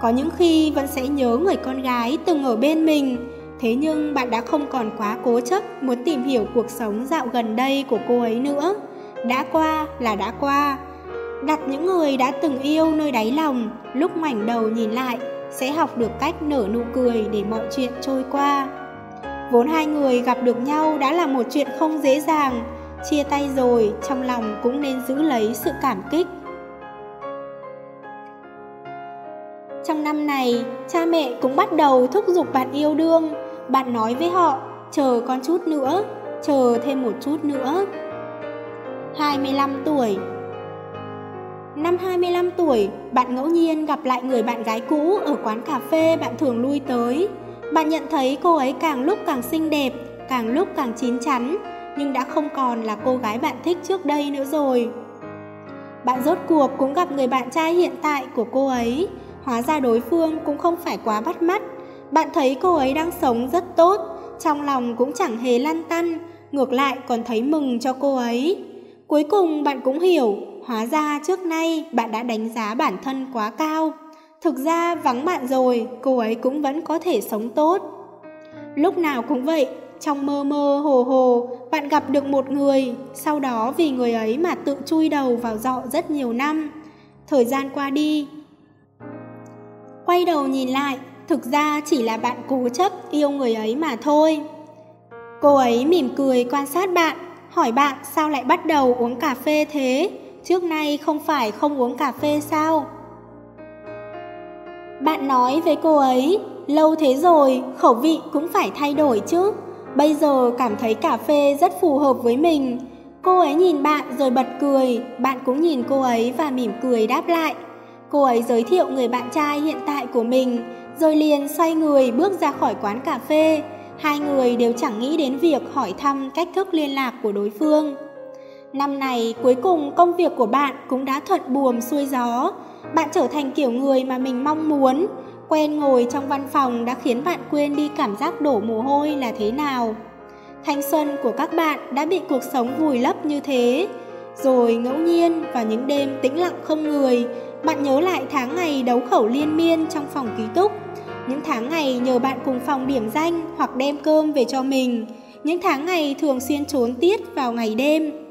S1: Có những khi vẫn sẽ nhớ người con gái từng ở bên mình, thế nhưng bạn đã không còn quá cố chấp muốn tìm hiểu cuộc sống dạo gần đây của cô ấy nữa. Đã qua là đã qua. Đặt những người đã từng yêu nơi đáy lòng, lúc ngoảnh đầu nhìn lại, sẽ học được cách nở nụ cười để mọi chuyện trôi qua. Vốn hai người gặp được nhau đã là một chuyện không dễ dàng, chia tay rồi trong lòng cũng nên giữ lấy sự cảm kích. Trong năm này, cha mẹ cũng bắt đầu thúc giục bạn yêu đương. Bạn nói với họ, chờ con chút nữa, chờ thêm một chút nữa. 25 tuổi Năm 25 tuổi, bạn ngẫu nhiên gặp lại người bạn gái cũ ở quán cà phê bạn thường lui tới. Bạn nhận thấy cô ấy càng lúc càng xinh đẹp, càng lúc càng chín chắn, nhưng đã không còn là cô gái bạn thích trước đây nữa rồi. Bạn rốt cuộc cũng gặp người bạn trai hiện tại của cô ấy, hóa ra đối phương cũng không phải quá bắt mắt. Bạn thấy cô ấy đang sống rất tốt, trong lòng cũng chẳng hề lăn tăn, ngược lại còn thấy mừng cho cô ấy. Cuối cùng bạn cũng hiểu, hóa ra trước nay bạn đã đánh giá bản thân quá cao. Thực ra vắng bạn rồi, cô ấy cũng vẫn có thể sống tốt. Lúc nào cũng vậy, trong mơ mơ hồ hồ, bạn gặp được một người, sau đó vì người ấy mà tự chui đầu vào dọ rất nhiều năm. Thời gian qua đi. Quay đầu nhìn lại, thực ra chỉ là bạn cố chấp yêu người ấy mà thôi. Cô ấy mỉm cười quan sát bạn, hỏi bạn sao lại bắt đầu uống cà phê thế, trước nay không phải không uống cà phê sao? Bạn nói với cô ấy, lâu thế rồi, khẩu vị cũng phải thay đổi chứ. Bây giờ cảm thấy cà phê rất phù hợp với mình. Cô ấy nhìn bạn rồi bật cười, bạn cũng nhìn cô ấy và mỉm cười đáp lại. Cô ấy giới thiệu người bạn trai hiện tại của mình, rồi liền xoay người bước ra khỏi quán cà phê. Hai người đều chẳng nghĩ đến việc hỏi thăm cách thức liên lạc của đối phương. Năm này cuối cùng công việc của bạn cũng đã thuận buồm xuôi gió. Bạn trở thành kiểu người mà mình mong muốn. Quen ngồi trong văn phòng đã khiến bạn quên đi cảm giác đổ mồ hôi là thế nào. Thanh xuân của các bạn đã bị cuộc sống vùi lấp như thế. Rồi ngẫu nhiên vào những đêm tĩnh lặng không người, bạn nhớ lại tháng ngày đấu khẩu liên miên trong phòng ký túc. Những tháng ngày nhờ bạn cùng phòng điểm danh hoặc đem cơm về cho mình. Những tháng ngày thường xuyên trốn tiết vào ngày đêm.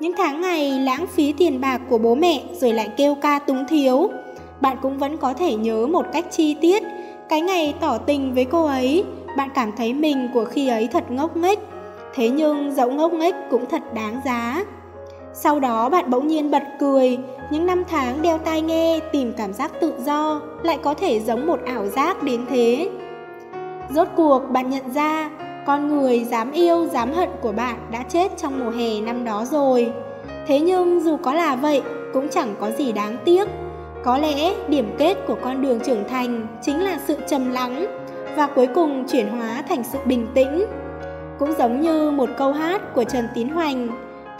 S1: Những tháng ngày lãng phí tiền bạc của bố mẹ rồi lại kêu ca túng thiếu. Bạn cũng vẫn có thể nhớ một cách chi tiết. Cái ngày tỏ tình với cô ấy, bạn cảm thấy mình của khi ấy thật ngốc nghếch. Thế nhưng dẫu ngốc nghếch cũng thật đáng giá. Sau đó bạn bỗng nhiên bật cười, những năm tháng đeo tai nghe tìm cảm giác tự do lại có thể giống một ảo giác đến thế. Rốt cuộc bạn nhận ra con người dám yêu dám hận của bạn đã chết trong mùa hè năm đó rồi. Thế nhưng dù có là vậy cũng chẳng có gì đáng tiếc. Có lẽ điểm kết của con đường trưởng thành chính là sự trầm lắng và cuối cùng chuyển hóa thành sự bình tĩnh. Cũng giống như một câu hát của Trần Tín Hoành,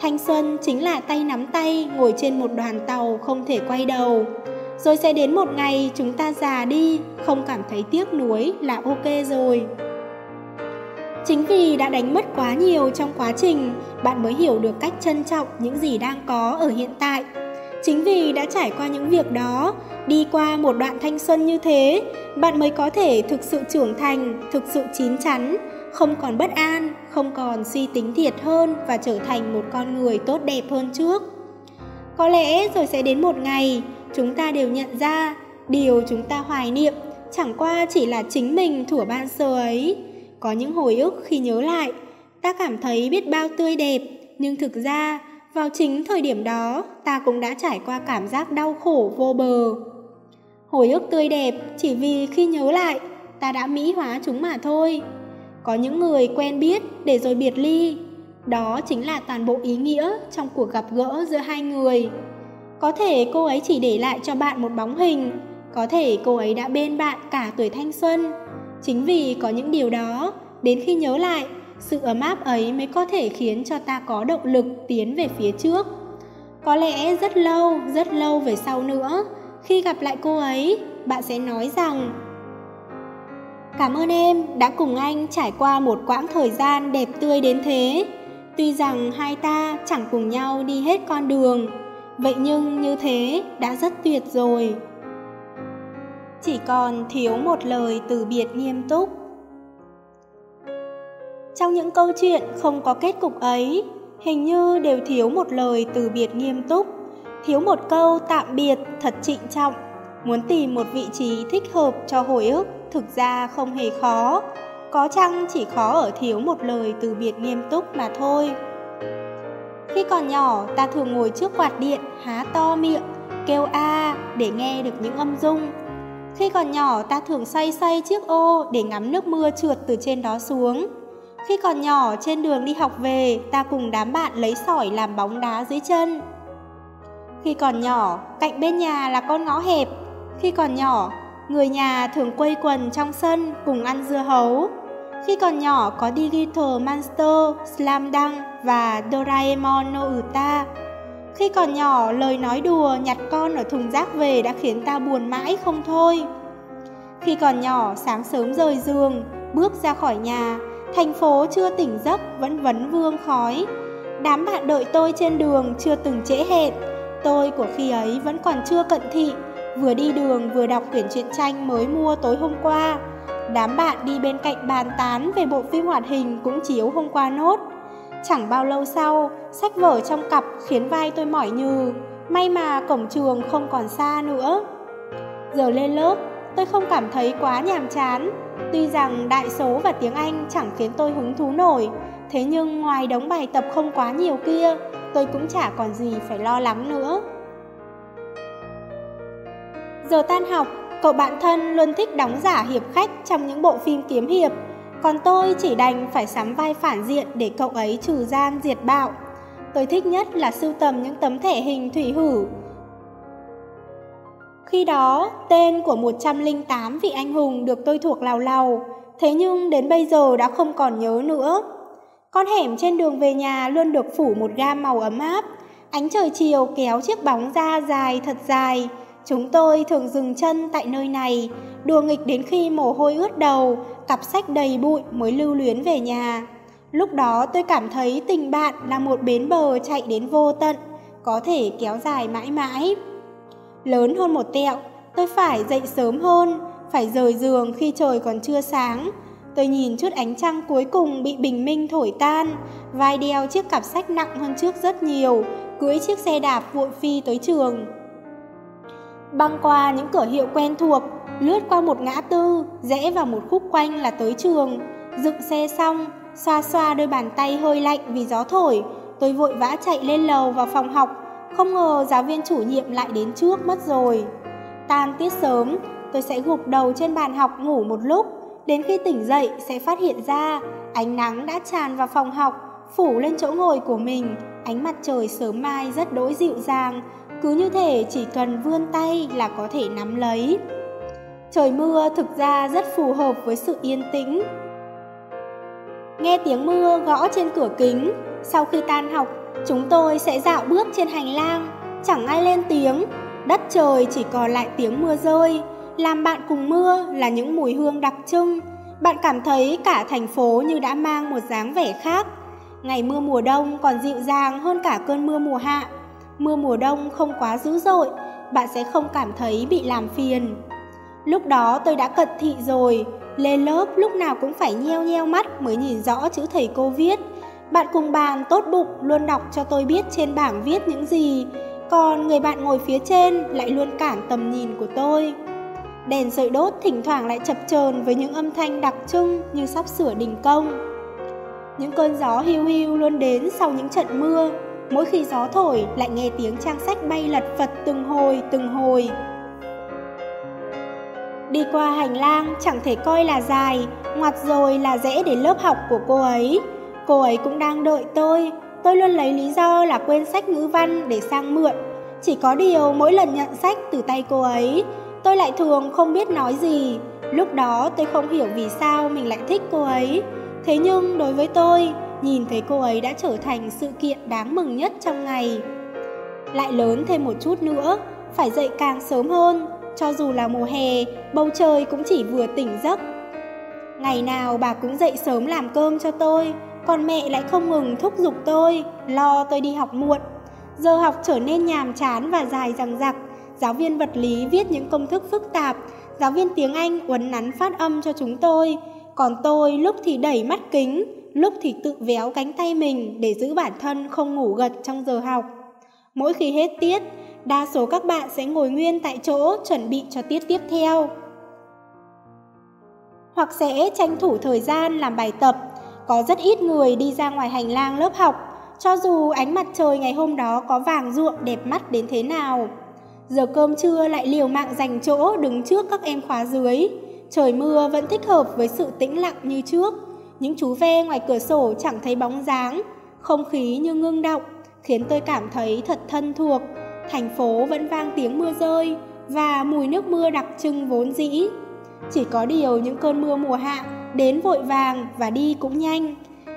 S1: thanh xuân chính là tay nắm tay ngồi trên một đoàn tàu không thể quay đầu. Rồi sẽ đến một ngày chúng ta già đi, không cảm thấy tiếc nuối là ok rồi. Chính vì đã đánh mất quá nhiều trong quá trình, bạn mới hiểu được cách trân trọng những gì đang có ở hiện tại. Chính vì đã trải qua những việc đó, đi qua một đoạn thanh xuân như thế, bạn mới có thể thực sự trưởng thành, thực sự chín chắn, không còn bất an, không còn suy tính thiệt hơn và trở thành một con người tốt đẹp hơn trước. Có lẽ rồi sẽ đến một ngày, chúng ta đều nhận ra, điều chúng ta hoài niệm chẳng qua chỉ là chính mình thủa ban sơ ấy. Có những hồi ức khi nhớ lại, ta cảm thấy biết bao tươi đẹp, nhưng thực ra, vào chính thời điểm đó, ta cũng đã trải qua cảm giác đau khổ vô bờ. Hồi ức tươi đẹp chỉ vì khi nhớ lại, ta đã mỹ hóa chúng mà thôi. Có những người quen biết để rồi biệt ly, đó chính là toàn bộ ý nghĩa trong cuộc gặp gỡ giữa hai người. Có thể cô ấy chỉ để lại cho bạn một bóng hình, có thể cô ấy đã bên bạn cả tuổi thanh xuân, Chính vì có những điều đó, đến khi nhớ lại, sự ấm áp ấy mới có thể khiến cho ta có động lực tiến về phía trước. Có lẽ rất lâu, rất lâu về sau nữa, khi gặp lại cô ấy, bạn sẽ nói rằng Cảm ơn em đã cùng anh trải qua một quãng thời gian đẹp tươi đến thế. Tuy rằng hai ta chẳng cùng nhau đi hết con đường, vậy nhưng như thế đã rất tuyệt rồi chỉ còn thiếu một lời từ biệt nghiêm túc. Trong những câu chuyện không có kết cục ấy, hình như đều thiếu một lời từ biệt nghiêm túc, thiếu một câu tạm biệt thật trịnh trọng. Muốn tìm một vị trí thích hợp cho hồi ức thực ra không hề khó, có chăng chỉ khó ở thiếu một lời từ biệt nghiêm túc mà thôi. Khi còn nhỏ, ta thường ngồi trước quạt điện, há to miệng, kêu a để nghe được những âm dung khi còn nhỏ ta thường xoay xoay chiếc ô để ngắm nước mưa trượt từ trên đó xuống. Khi còn nhỏ trên đường đi học về ta cùng đám bạn lấy sỏi làm bóng đá dưới chân. Khi còn nhỏ, cạnh bên nhà là con ngõ hẹp. Khi còn nhỏ, người nhà thường quây quần trong sân cùng ăn dưa hấu. Khi còn nhỏ có Digital Monster, Slam Dunk và Doraemon no Uta. Khi còn nhỏ, lời nói đùa nhặt con ở thùng rác về đã khiến ta buồn mãi không thôi. Khi còn nhỏ, sáng sớm rời giường, bước ra khỏi nhà, thành phố chưa tỉnh giấc vẫn vấn vương khói. Đám bạn đợi tôi trên đường chưa từng trễ hẹn, tôi của khi ấy vẫn còn chưa cận thị, vừa đi đường vừa đọc quyển truyện tranh mới mua tối hôm qua. Đám bạn đi bên cạnh bàn tán về bộ phim hoạt hình cũng chiếu hôm qua nốt. Chẳng bao lâu sau, sách vở trong cặp khiến vai tôi mỏi nhừ, may mà cổng trường không còn xa nữa. Giờ lên lớp, tôi không cảm thấy quá nhàm chán. Tuy rằng đại số và tiếng Anh chẳng khiến tôi hứng thú nổi, thế nhưng ngoài đống bài tập không quá nhiều kia, tôi cũng chả còn gì phải lo lắng nữa. Giờ tan học, cậu bạn thân luôn thích đóng giả hiệp khách trong những bộ phim kiếm hiệp, còn tôi chỉ đành phải sắm vai phản diện để cậu ấy trừ gian diệt bạo. Tôi thích nhất là sưu tầm những tấm thẻ hình thủy hử. Khi đó, tên của 108 vị anh hùng được tôi thuộc lào lào, thế nhưng đến bây giờ đã không còn nhớ nữa. Con hẻm trên đường về nhà luôn được phủ một gam màu ấm áp, ánh trời chiều kéo chiếc bóng ra dài thật dài. Chúng tôi thường dừng chân tại nơi này, đùa nghịch đến khi mồ hôi ướt đầu, cặp sách đầy bụi mới lưu luyến về nhà. Lúc đó tôi cảm thấy tình bạn là một bến bờ chạy đến vô tận, có thể kéo dài mãi mãi. Lớn hơn một tẹo, tôi phải dậy sớm hơn, phải rời giường khi trời còn chưa sáng. Tôi nhìn chút ánh trăng cuối cùng bị bình minh thổi tan, vai đeo chiếc cặp sách nặng hơn trước rất nhiều, cưỡi chiếc xe đạp vội phi tới trường. Băng qua những cửa hiệu quen thuộc, lướt qua một ngã tư, rẽ vào một khúc quanh là tới trường. Dựng xe xong, xoa xoa đôi bàn tay hơi lạnh vì gió thổi, tôi vội vã chạy lên lầu vào phòng học, không ngờ giáo viên chủ nhiệm lại đến trước mất rồi. Tan tiết sớm, tôi sẽ gục đầu trên bàn học ngủ một lúc, đến khi tỉnh dậy sẽ phát hiện ra ánh nắng đã tràn vào phòng học, phủ lên chỗ ngồi của mình, ánh mặt trời sớm mai rất đỗi dịu dàng, cứ như thể chỉ cần vươn tay là có thể nắm lấy. Trời mưa thực ra rất phù hợp với sự yên tĩnh. Nghe tiếng mưa gõ trên cửa kính, sau khi tan học, chúng tôi sẽ dạo bước trên hành lang, chẳng ai lên tiếng, đất trời chỉ còn lại tiếng mưa rơi. Làm bạn cùng mưa là những mùi hương đặc trưng, bạn cảm thấy cả thành phố như đã mang một dáng vẻ khác. Ngày mưa mùa đông còn dịu dàng hơn cả cơn mưa mùa hạ. Mưa mùa đông không quá dữ dội, bạn sẽ không cảm thấy bị làm phiền. Lúc đó tôi đã cận thị rồi, lên lớp lúc nào cũng phải nheo nheo mắt mới nhìn rõ chữ thầy cô viết. Bạn cùng bàn tốt bụng luôn đọc cho tôi biết trên bảng viết những gì, còn người bạn ngồi phía trên lại luôn cản tầm nhìn của tôi. Đèn sợi đốt thỉnh thoảng lại chập chờn với những âm thanh đặc trưng như sắp sửa đình công. Những cơn gió hiu hiu luôn đến sau những trận mưa, mỗi khi gió thổi lại nghe tiếng trang sách bay lật phật từng hồi từng hồi. Đi qua hành lang chẳng thể coi là dài, ngoặt rồi là dễ đến lớp học của cô ấy. Cô ấy cũng đang đợi tôi, tôi luôn lấy lý do là quên sách ngữ văn để sang mượn. Chỉ có điều mỗi lần nhận sách từ tay cô ấy, tôi lại thường không biết nói gì. Lúc đó tôi không hiểu vì sao mình lại thích cô ấy. Thế nhưng đối với tôi, nhìn thấy cô ấy đã trở thành sự kiện đáng mừng nhất trong ngày. Lại lớn thêm một chút nữa, phải dậy càng sớm hơn, cho dù là mùa hè, bầu trời cũng chỉ vừa tỉnh giấc. Ngày nào bà cũng dậy sớm làm cơm cho tôi, còn mẹ lại không ngừng thúc giục tôi, lo tôi đi học muộn. Giờ học trở nên nhàm chán và dài dằng dặc, giáo viên vật lý viết những công thức phức tạp, giáo viên tiếng Anh uốn nắn phát âm cho chúng tôi, còn tôi lúc thì đẩy mắt kính, lúc thì tự véo cánh tay mình để giữ bản thân không ngủ gật trong giờ học. Mỗi khi hết tiết, đa số các bạn sẽ ngồi nguyên tại chỗ chuẩn bị cho tiết tiếp theo. Hoặc sẽ tranh thủ thời gian làm bài tập, có rất ít người đi ra ngoài hành lang lớp học, cho dù ánh mặt trời ngày hôm đó có vàng ruộng đẹp mắt đến thế nào. Giờ cơm trưa lại liều mạng dành chỗ đứng trước các em khóa dưới. Trời mưa vẫn thích hợp với sự tĩnh lặng như trước. Những chú ve ngoài cửa sổ chẳng thấy bóng dáng, không khí như ngưng động, khiến tôi cảm thấy thật thân thuộc. Thành phố vẫn vang tiếng mưa rơi và mùi nước mưa đặc trưng vốn dĩ. Chỉ có điều những cơn mưa mùa hạ đến vội vàng và đi cũng nhanh.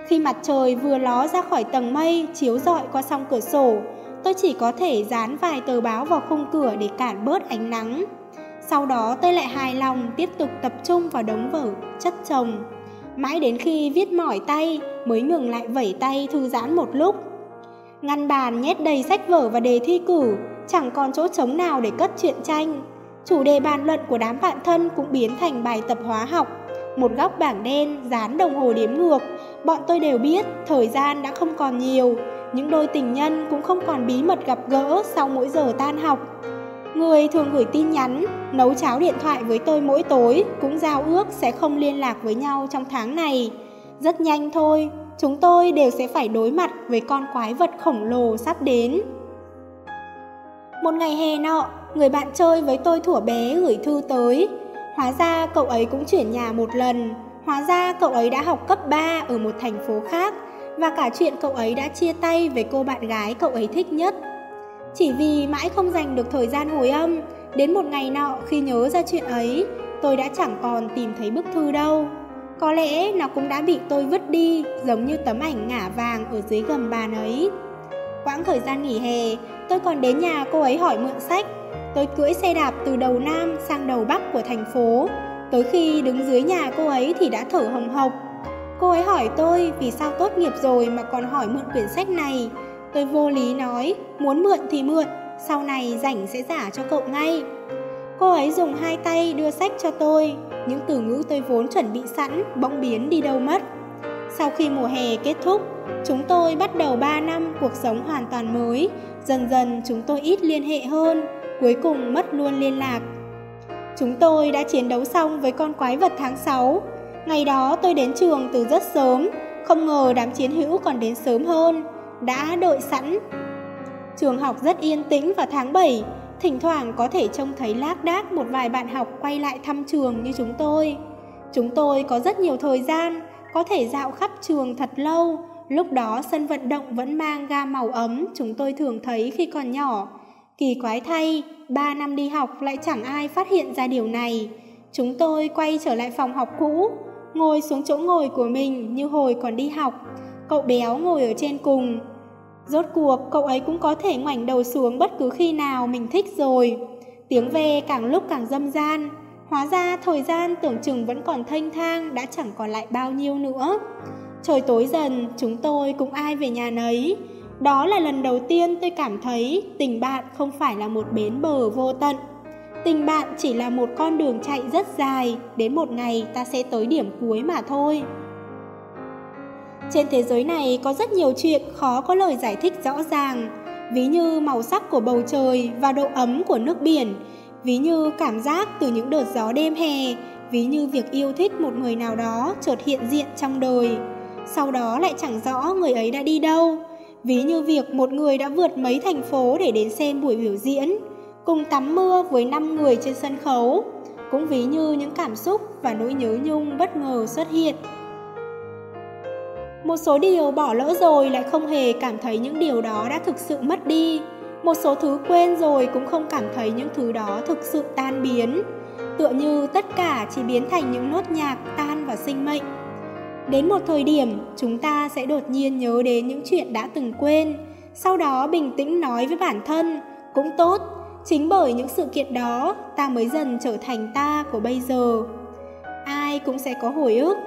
S1: Khi mặt trời vừa ló ra khỏi tầng mây chiếu rọi qua song cửa sổ, tôi chỉ có thể dán vài tờ báo vào khung cửa để cản bớt ánh nắng. Sau đó tôi lại hài lòng tiếp tục tập trung vào đống vở chất chồng. Mãi đến khi viết mỏi tay mới ngừng lại vẩy tay thư giãn một lúc. Ngăn bàn nhét đầy sách vở và đề thi cử, chẳng còn chỗ trống nào để cất truyện tranh. Chủ đề bàn luận của đám bạn thân cũng biến thành bài tập hóa học. Một góc bảng đen dán đồng hồ đếm ngược, bọn tôi đều biết thời gian đã không còn nhiều, những đôi tình nhân cũng không còn bí mật gặp gỡ sau mỗi giờ tan học. Người thường gửi tin nhắn, nấu cháo điện thoại với tôi mỗi tối cũng giao ước sẽ không liên lạc với nhau trong tháng này. Rất nhanh thôi, chúng tôi đều sẽ phải đối mặt với con quái vật khổng lồ sắp đến. Một ngày hè nọ, người bạn chơi với tôi thuở bé gửi thư tới. Hóa ra cậu ấy cũng chuyển nhà một lần, hóa ra cậu ấy đã học cấp 3 ở một thành phố khác và cả chuyện cậu ấy đã chia tay với cô bạn gái cậu ấy thích nhất. Chỉ vì mãi không dành được thời gian hồi âm, đến một ngày nọ khi nhớ ra chuyện ấy, tôi đã chẳng còn tìm thấy bức thư đâu. Có lẽ nó cũng đã bị tôi vứt đi, giống như tấm ảnh ngả vàng ở dưới gầm bàn ấy. Quãng thời gian nghỉ hè, tôi còn đến nhà cô ấy hỏi mượn sách. Tôi cưỡi xe đạp từ đầu Nam sang đầu Bắc của thành phố. Tới khi đứng dưới nhà cô ấy thì đã thở hồng hộc. Cô ấy hỏi tôi vì sao tốt nghiệp rồi mà còn hỏi mượn quyển sách này. Tôi vô lý nói, muốn mượn thì mượn, sau này rảnh sẽ trả cho cậu ngay. Cô ấy dùng hai tay đưa sách cho tôi, những từ ngữ tôi vốn chuẩn bị sẵn bỗng biến đi đâu mất. Sau khi mùa hè kết thúc, chúng tôi bắt đầu 3 năm cuộc sống hoàn toàn mới. Dần dần chúng tôi ít liên hệ hơn, cuối cùng mất luôn liên lạc. Chúng tôi đã chiến đấu xong với con quái vật tháng 6. Ngày đó tôi đến trường từ rất sớm, không ngờ đám chiến hữu còn đến sớm hơn, đã đợi sẵn. Trường học rất yên tĩnh vào tháng 7, thỉnh thoảng có thể trông thấy lác đác một vài bạn học quay lại thăm trường như chúng tôi. Chúng tôi có rất nhiều thời gian, có thể dạo khắp trường thật lâu. Lúc đó sân vận động vẫn mang ga màu ấm chúng tôi thường thấy khi còn nhỏ. Kỳ quái thay, ba năm đi học lại chẳng ai phát hiện ra điều này. Chúng tôi quay trở lại phòng học cũ, ngồi xuống chỗ ngồi của mình như hồi còn đi học. Cậu béo ngồi ở trên cùng. Rốt cuộc, cậu ấy cũng có thể ngoảnh đầu xuống bất cứ khi nào mình thích rồi. Tiếng ve càng lúc càng dâm gian. Hóa ra thời gian tưởng chừng vẫn còn thanh thang đã chẳng còn lại bao nhiêu nữa. Trời tối dần, chúng tôi cũng ai về nhà nấy. Đó là lần đầu tiên tôi cảm thấy tình bạn không phải là một bến bờ vô tận. Tình bạn chỉ là một con đường chạy rất dài, đến một ngày ta sẽ tới điểm cuối mà thôi. Trên thế giới này có rất nhiều chuyện khó có lời giải thích rõ ràng, ví như màu sắc của bầu trời và độ ấm của nước biển, ví như cảm giác từ những đợt gió đêm hè, ví như việc yêu thích một người nào đó chợt hiện diện trong đời. Sau đó lại chẳng rõ người ấy đã đi đâu, ví như việc một người đã vượt mấy thành phố để đến xem buổi biểu diễn, cùng tắm mưa với 5 người trên sân khấu, cũng ví như những cảm xúc và nỗi nhớ nhung bất ngờ xuất hiện. Một số điều bỏ lỡ rồi lại không hề cảm thấy những điều đó đã thực sự mất đi. Một số thứ quên rồi cũng không cảm thấy những thứ đó thực sự tan biến. Tựa như tất cả chỉ biến thành những nốt nhạc tan vào sinh mệnh. Đến một thời điểm, chúng ta sẽ đột nhiên nhớ đến những chuyện đã từng quên, sau đó bình tĩnh nói với bản thân, cũng tốt, chính bởi những sự kiện đó ta mới dần trở thành ta của bây giờ. Ai cũng sẽ có hồi ức,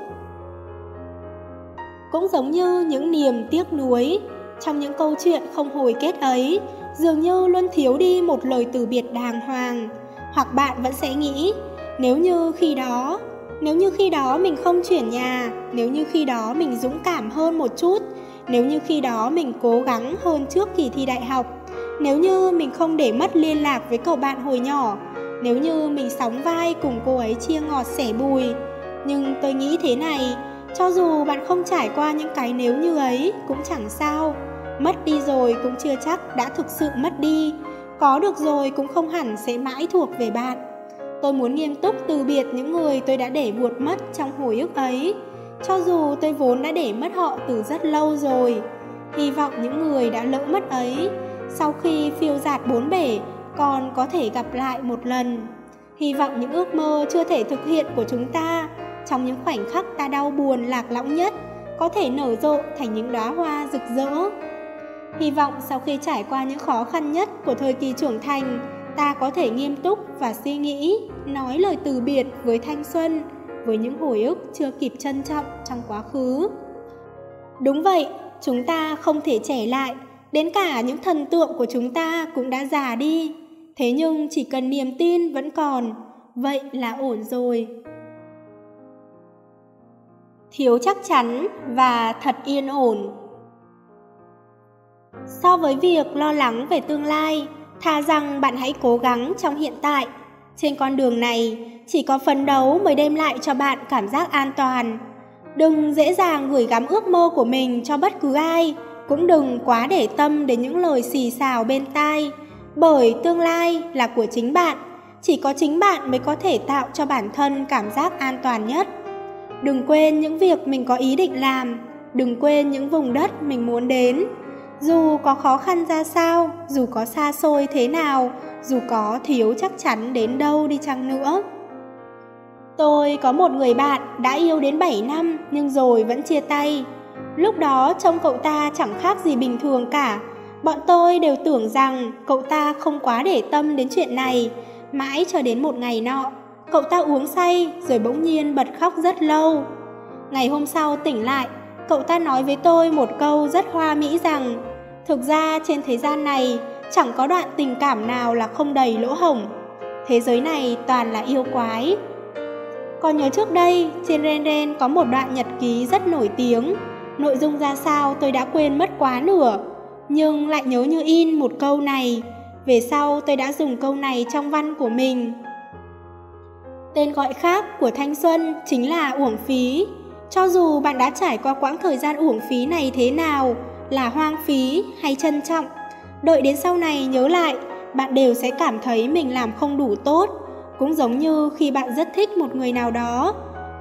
S1: cũng giống như những niềm tiếc nuối, trong những câu chuyện không hồi kết ấy, dường như luôn thiếu đi một lời từ biệt đàng hoàng. Hoặc bạn vẫn sẽ nghĩ, nếu như khi đó, nếu như khi đó mình không chuyển nhà, nếu như khi đó mình dũng cảm hơn một chút, nếu như khi đó mình cố gắng hơn trước kỳ thi đại học, nếu như mình không để mất liên lạc với cậu bạn hồi nhỏ, nếu như mình sóng vai cùng cô ấy chia ngọt sẻ bùi. Nhưng tôi nghĩ thế này cho dù bạn không trải qua những cái nếu như ấy, cũng chẳng sao. Mất đi rồi cũng chưa chắc đã thực sự mất đi. Có được rồi cũng không hẳn sẽ mãi thuộc về bạn. Tôi muốn nghiêm túc từ biệt những người tôi đã để vuột mất trong hồi ức ấy. Cho dù tôi vốn đã để mất họ từ rất lâu rồi, Hy vọng những người đã lỡ mất ấy, Sau khi phiêu giạt bốn bể, còn có thể gặp lại một lần. Hy vọng những ước mơ chưa thể thực hiện của chúng ta trong những khoảnh khắc ta đau buồn lạc lõng nhất có thể nở rộ thành những đóa hoa rực rỡ. Hy vọng sau khi trải qua những khó khăn nhất của thời kỳ trưởng thành, ta có thể nghiêm túc và suy nghĩ, nói lời từ biệt với thanh xuân, với những hồi ức chưa kịp trân trọng trong quá khứ. Đúng vậy, chúng ta không thể trẻ lại, đến cả những thần tượng của chúng ta cũng đã già đi. Thế nhưng chỉ cần niềm tin vẫn còn, vậy là ổn rồi thiếu chắc chắn và thật yên ổn. So với việc lo lắng về tương lai thà rằng bạn hãy cố gắng trong hiện tại. Trên con đường này chỉ có phấn đấu mới đem lại cho bạn cảm giác an toàn. Đừng dễ dàng gửi gắm ước mơ của mình cho bất cứ ai cũng đừng quá để tâm đến những lời xì xào bên tai Bởi tương lai là của chính bạn, chỉ có chính bạn mới có thể tạo cho bản thân cảm giác an toàn nhất. Đừng quên những việc mình có ý định làm, đừng quên những vùng đất mình muốn đến. Dù có khó khăn ra sao, dù có xa xôi thế nào, dù có thiếu chắc chắn đến đâu đi chăng nữa. Tôi có một người bạn đã yêu đến 7 năm nhưng rồi vẫn chia tay. Lúc đó trông cậu ta chẳng khác gì bình thường cả. Bọn tôi đều tưởng rằng cậu ta không quá để tâm đến chuyện này. Mãi cho đến một ngày nọ, cậu ta uống say rồi bỗng nhiên bật khóc rất lâu. Ngày hôm sau tỉnh lại, cậu ta nói với tôi một câu rất hoa mỹ rằng Thực ra trên thế gian này chẳng có đoạn tình cảm nào là không đầy lỗ hổng. Thế giới này toàn là yêu quái. Còn nhớ trước đây, trên Ren Ren có một đoạn nhật ký rất nổi tiếng. Nội dung ra sao tôi đã quên mất quá nửa, nhưng lại nhớ như in một câu này. Về sau tôi đã dùng câu này trong văn của mình. Tên gọi khác của thanh xuân chính là uổng phí. Cho dù bạn đã trải qua quãng thời gian uổng phí này thế nào, là hoang phí hay trân trọng, đợi đến sau này nhớ lại, bạn đều sẽ cảm thấy mình làm không đủ tốt. Cũng giống như khi bạn rất thích một người nào đó,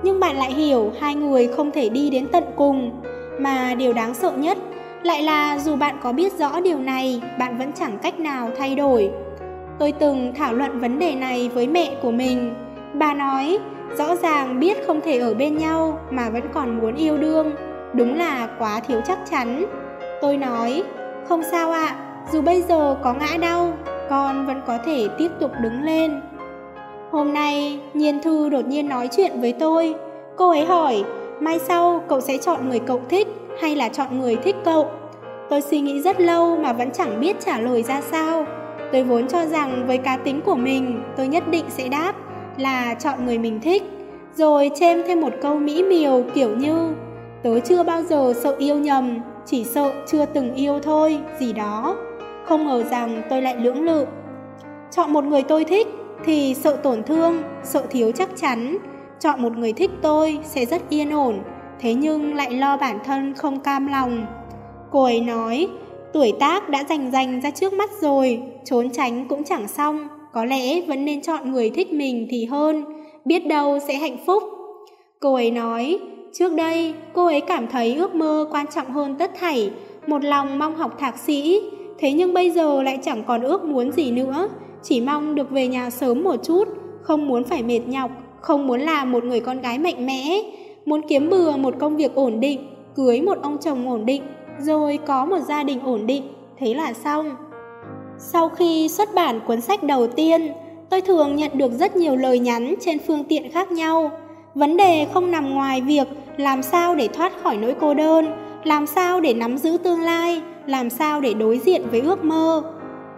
S1: nhưng bạn lại hiểu hai người không thể đi đến tận cùng, mà điều đáng sợ nhất lại là dù bạn có biết rõ điều này, bạn vẫn chẳng cách nào thay đổi. Tôi từng thảo luận vấn đề này với mẹ của mình. Bà nói, rõ ràng biết không thể ở bên nhau mà vẫn còn muốn yêu đương, đúng là quá thiếu chắc chắn. Tôi nói, không sao ạ, dù bây giờ có ngã đau, con vẫn có thể tiếp tục đứng lên. Hôm nay, Nhiên Thư đột nhiên nói chuyện với tôi. Cô ấy hỏi, mai sau cậu sẽ chọn người cậu thích hay là chọn người thích cậu? Tôi suy nghĩ rất lâu mà vẫn chẳng biết trả lời ra sao. Tôi vốn cho rằng với cá tính của mình, tôi nhất định sẽ đáp là chọn người mình thích. Rồi chêm thêm một câu mỹ miều kiểu như Tớ chưa bao giờ sợ yêu nhầm, chỉ sợ chưa từng yêu thôi, gì đó. Không ngờ rằng tôi lại lưỡng lự. Chọn một người tôi thích thì sợ tổn thương, sợ thiếu chắc chắn. Chọn một người thích tôi sẽ rất yên ổn, thế nhưng lại lo bản thân không cam lòng. Cô ấy nói, tuổi tác đã rành rành ra trước mắt rồi, trốn tránh cũng chẳng xong, có lẽ vẫn nên chọn người thích mình thì hơn, biết đâu sẽ hạnh phúc. Cô ấy nói, trước đây cô ấy cảm thấy ước mơ quan trọng hơn tất thảy, một lòng mong học thạc sĩ, thế nhưng bây giờ lại chẳng còn ước muốn gì nữa, chỉ mong được về nhà sớm một chút, không muốn phải mệt nhọc, không muốn làm một người con gái mạnh mẽ, muốn kiếm bừa một công việc ổn định, cưới một ông chồng ổn định, rồi có một gia đình ổn định, thế là xong. Sau khi xuất bản cuốn sách đầu tiên, tôi thường nhận được rất nhiều lời nhắn trên phương tiện khác nhau. Vấn đề không nằm ngoài việc làm sao để thoát khỏi nỗi cô đơn, làm sao để nắm giữ tương lai, làm sao để đối diện với ước mơ.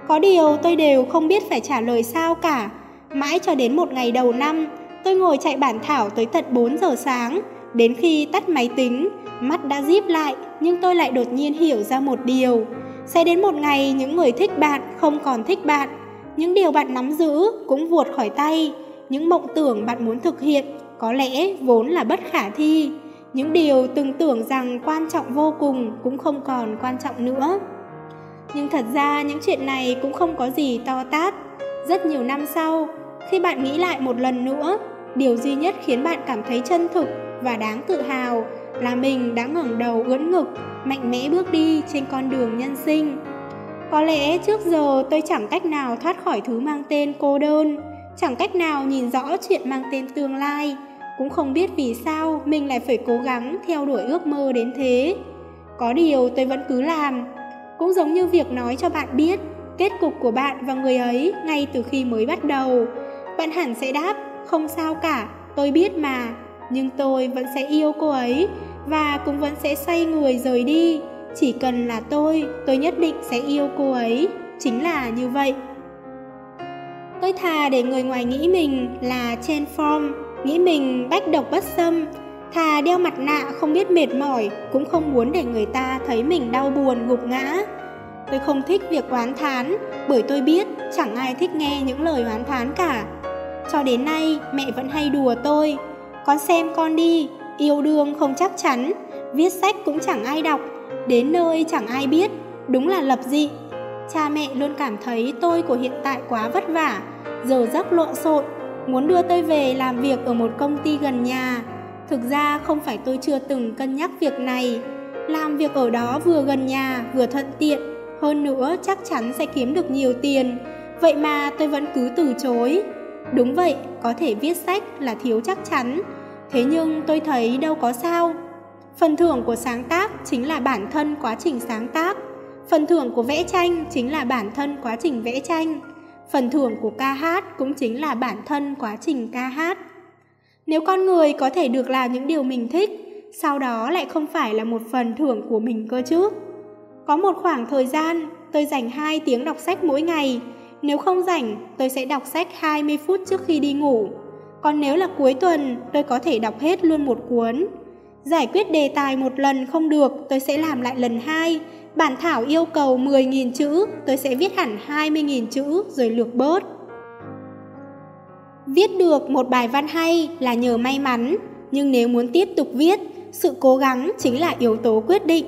S1: Có điều tôi đều không biết phải trả lời sao cả. Mãi cho đến một ngày đầu năm, tôi ngồi chạy bản thảo tới tận 4 giờ sáng, đến khi tắt máy tính, mắt đã díp lại, nhưng tôi lại đột nhiên hiểu ra một điều. Sẽ đến một ngày những người thích bạn không còn thích bạn, những điều bạn nắm giữ cũng vuột khỏi tay, những mộng tưởng bạn muốn thực hiện có lẽ vốn là bất khả thi, những điều từng tưởng rằng quan trọng vô cùng cũng không còn quan trọng nữa. Nhưng thật ra những chuyện này cũng không có gì to tát. Rất nhiều năm sau, khi bạn nghĩ lại một lần nữa, điều duy nhất khiến bạn cảm thấy chân thực và đáng tự hào là mình đã ngẩng đầu ưỡn ngực, mạnh mẽ bước đi trên con đường nhân sinh. Có lẽ trước giờ tôi chẳng cách nào thoát khỏi thứ mang tên cô đơn, chẳng cách nào nhìn rõ chuyện mang tên tương lai, cũng không biết vì sao mình lại phải cố gắng theo đuổi ước mơ đến thế. Có điều tôi vẫn cứ làm, cũng giống như việc nói cho bạn biết kết cục của bạn và người ấy ngay từ khi mới bắt đầu. Bạn hẳn sẽ đáp, không sao cả, tôi biết mà, nhưng tôi vẫn sẽ yêu cô ấy và cũng vẫn sẽ xoay người rời đi. Chỉ cần là tôi, tôi nhất định sẽ yêu cô ấy, chính là như vậy. Tôi thà để người ngoài nghĩ mình là trên form, nghĩ mình bách độc bất xâm, thà đeo mặt nạ không biết mệt mỏi, cũng không muốn để người ta thấy mình đau buồn gục ngã. Tôi không thích việc oán thán, bởi tôi biết chẳng ai thích nghe những lời oán thán cả. Cho đến nay, mẹ vẫn hay đùa tôi. Con xem con đi, yêu đương không chắc chắn, viết sách cũng chẳng ai đọc, đến nơi chẳng ai biết, đúng là lập dị. Cha mẹ luôn cảm thấy tôi của hiện tại quá vất vả, giờ giấc lộn xộn, muốn đưa tôi về làm việc ở một công ty gần nhà. Thực ra không phải tôi chưa từng cân nhắc việc này, làm việc ở đó vừa gần nhà vừa thuận tiện, hơn nữa chắc chắn sẽ kiếm được nhiều tiền, vậy mà tôi vẫn cứ từ chối. Đúng vậy, có thể viết sách là thiếu chắc chắn, thế nhưng tôi thấy đâu có sao. Phần thưởng của sáng tác chính là bản thân quá trình sáng tác, phần thưởng của vẽ tranh chính là bản thân quá trình vẽ tranh, phần thưởng của ca hát cũng chính là bản thân quá trình ca hát. Nếu con người có thể được làm những điều mình thích, sau đó lại không phải là một phần thưởng của mình cơ chứ. Có một khoảng thời gian, tôi dành 2 tiếng đọc sách mỗi ngày. Nếu không rảnh, tôi sẽ đọc sách 20 phút trước khi đi ngủ. Còn nếu là cuối tuần, tôi có thể đọc hết luôn một cuốn. Giải quyết đề tài một lần không được, tôi sẽ làm lại lần hai. Bản thảo yêu cầu 10.000 chữ, tôi sẽ viết hẳn 20.000 chữ rồi lược bớt. Viết được một bài văn hay là nhờ may mắn, nhưng nếu muốn tiếp tục viết, sự cố gắng chính là yếu tố quyết định.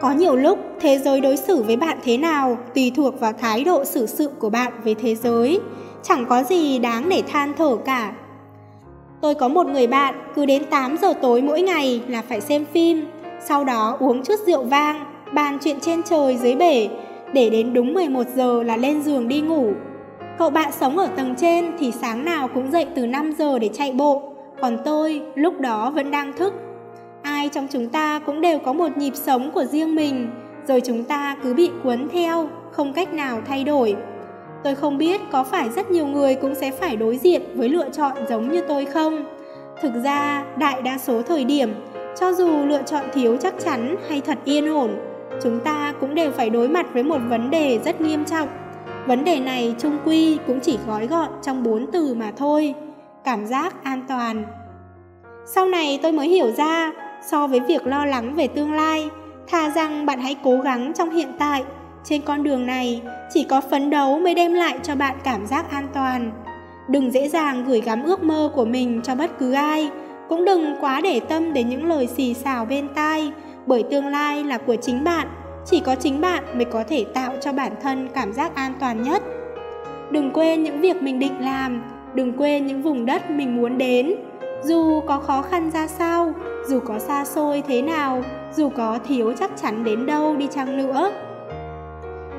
S1: Có nhiều lúc thế giới đối xử với bạn thế nào tùy thuộc vào thái độ xử sự của bạn với thế giới. Chẳng có gì đáng để than thở cả. Tôi có một người bạn cứ đến 8 giờ tối mỗi ngày là phải xem phim, sau đó uống chút rượu vang, bàn chuyện trên trời dưới bể, để đến đúng 11 giờ là lên giường đi ngủ. Cậu bạn sống ở tầng trên thì sáng nào cũng dậy từ 5 giờ để chạy bộ, còn tôi lúc đó vẫn đang thức. Ai trong chúng ta cũng đều có một nhịp sống của riêng mình, rồi chúng ta cứ bị cuốn theo, không cách nào thay đổi. Tôi không biết có phải rất nhiều người cũng sẽ phải đối diện với lựa chọn giống như tôi không. Thực ra, đại đa số thời điểm, cho dù lựa chọn thiếu chắc chắn hay thật yên ổn, chúng ta cũng đều phải đối mặt với một vấn đề rất nghiêm trọng. Vấn đề này trung quy cũng chỉ gói gọn trong bốn từ mà thôi. Cảm giác an toàn. Sau này tôi mới hiểu ra, so với việc lo lắng về tương lai, thà rằng bạn hãy cố gắng trong hiện tại trên con đường này, chỉ có phấn đấu mới đem lại cho bạn cảm giác an toàn. Đừng dễ dàng gửi gắm ước mơ của mình cho bất cứ ai, cũng đừng quá để tâm đến những lời xì xào bên tai, bởi tương lai là của chính bạn, chỉ có chính bạn mới có thể tạo cho bản thân cảm giác an toàn nhất. Đừng quên những việc mình định làm, đừng quên những vùng đất mình muốn đến. Dù có khó khăn ra sao, dù có xa xôi thế nào, dù có thiếu chắc chắn đến đâu đi chăng nữa,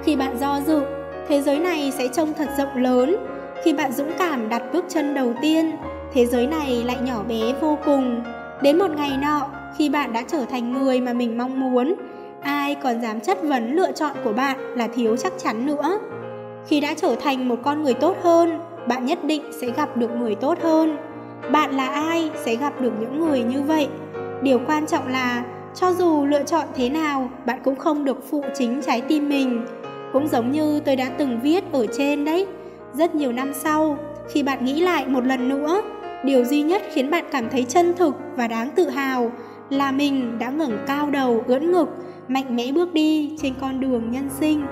S1: khi bạn do dự, thế giới này sẽ trông thật rộng lớn. Khi bạn dũng cảm đặt bước chân đầu tiên, thế giới này lại nhỏ bé vô cùng. Đến một ngày nọ, khi bạn đã trở thành người mà mình mong muốn, ai còn dám chất vấn lựa chọn của bạn là thiếu chắc chắn nữa. Khi đã trở thành một con người tốt hơn, bạn nhất định sẽ gặp được người tốt hơn. Bạn là ai sẽ gặp được những người như vậy. Điều quan trọng là cho dù lựa chọn thế nào, bạn cũng không được phụ chính trái tim mình cũng giống như tôi đã từng viết ở trên đấy. Rất nhiều năm sau, khi bạn nghĩ lại một lần nữa, điều duy nhất khiến bạn cảm thấy chân thực và đáng tự hào là mình đã ngẩng cao đầu ưỡn ngực, mạnh mẽ bước đi trên con đường nhân sinh.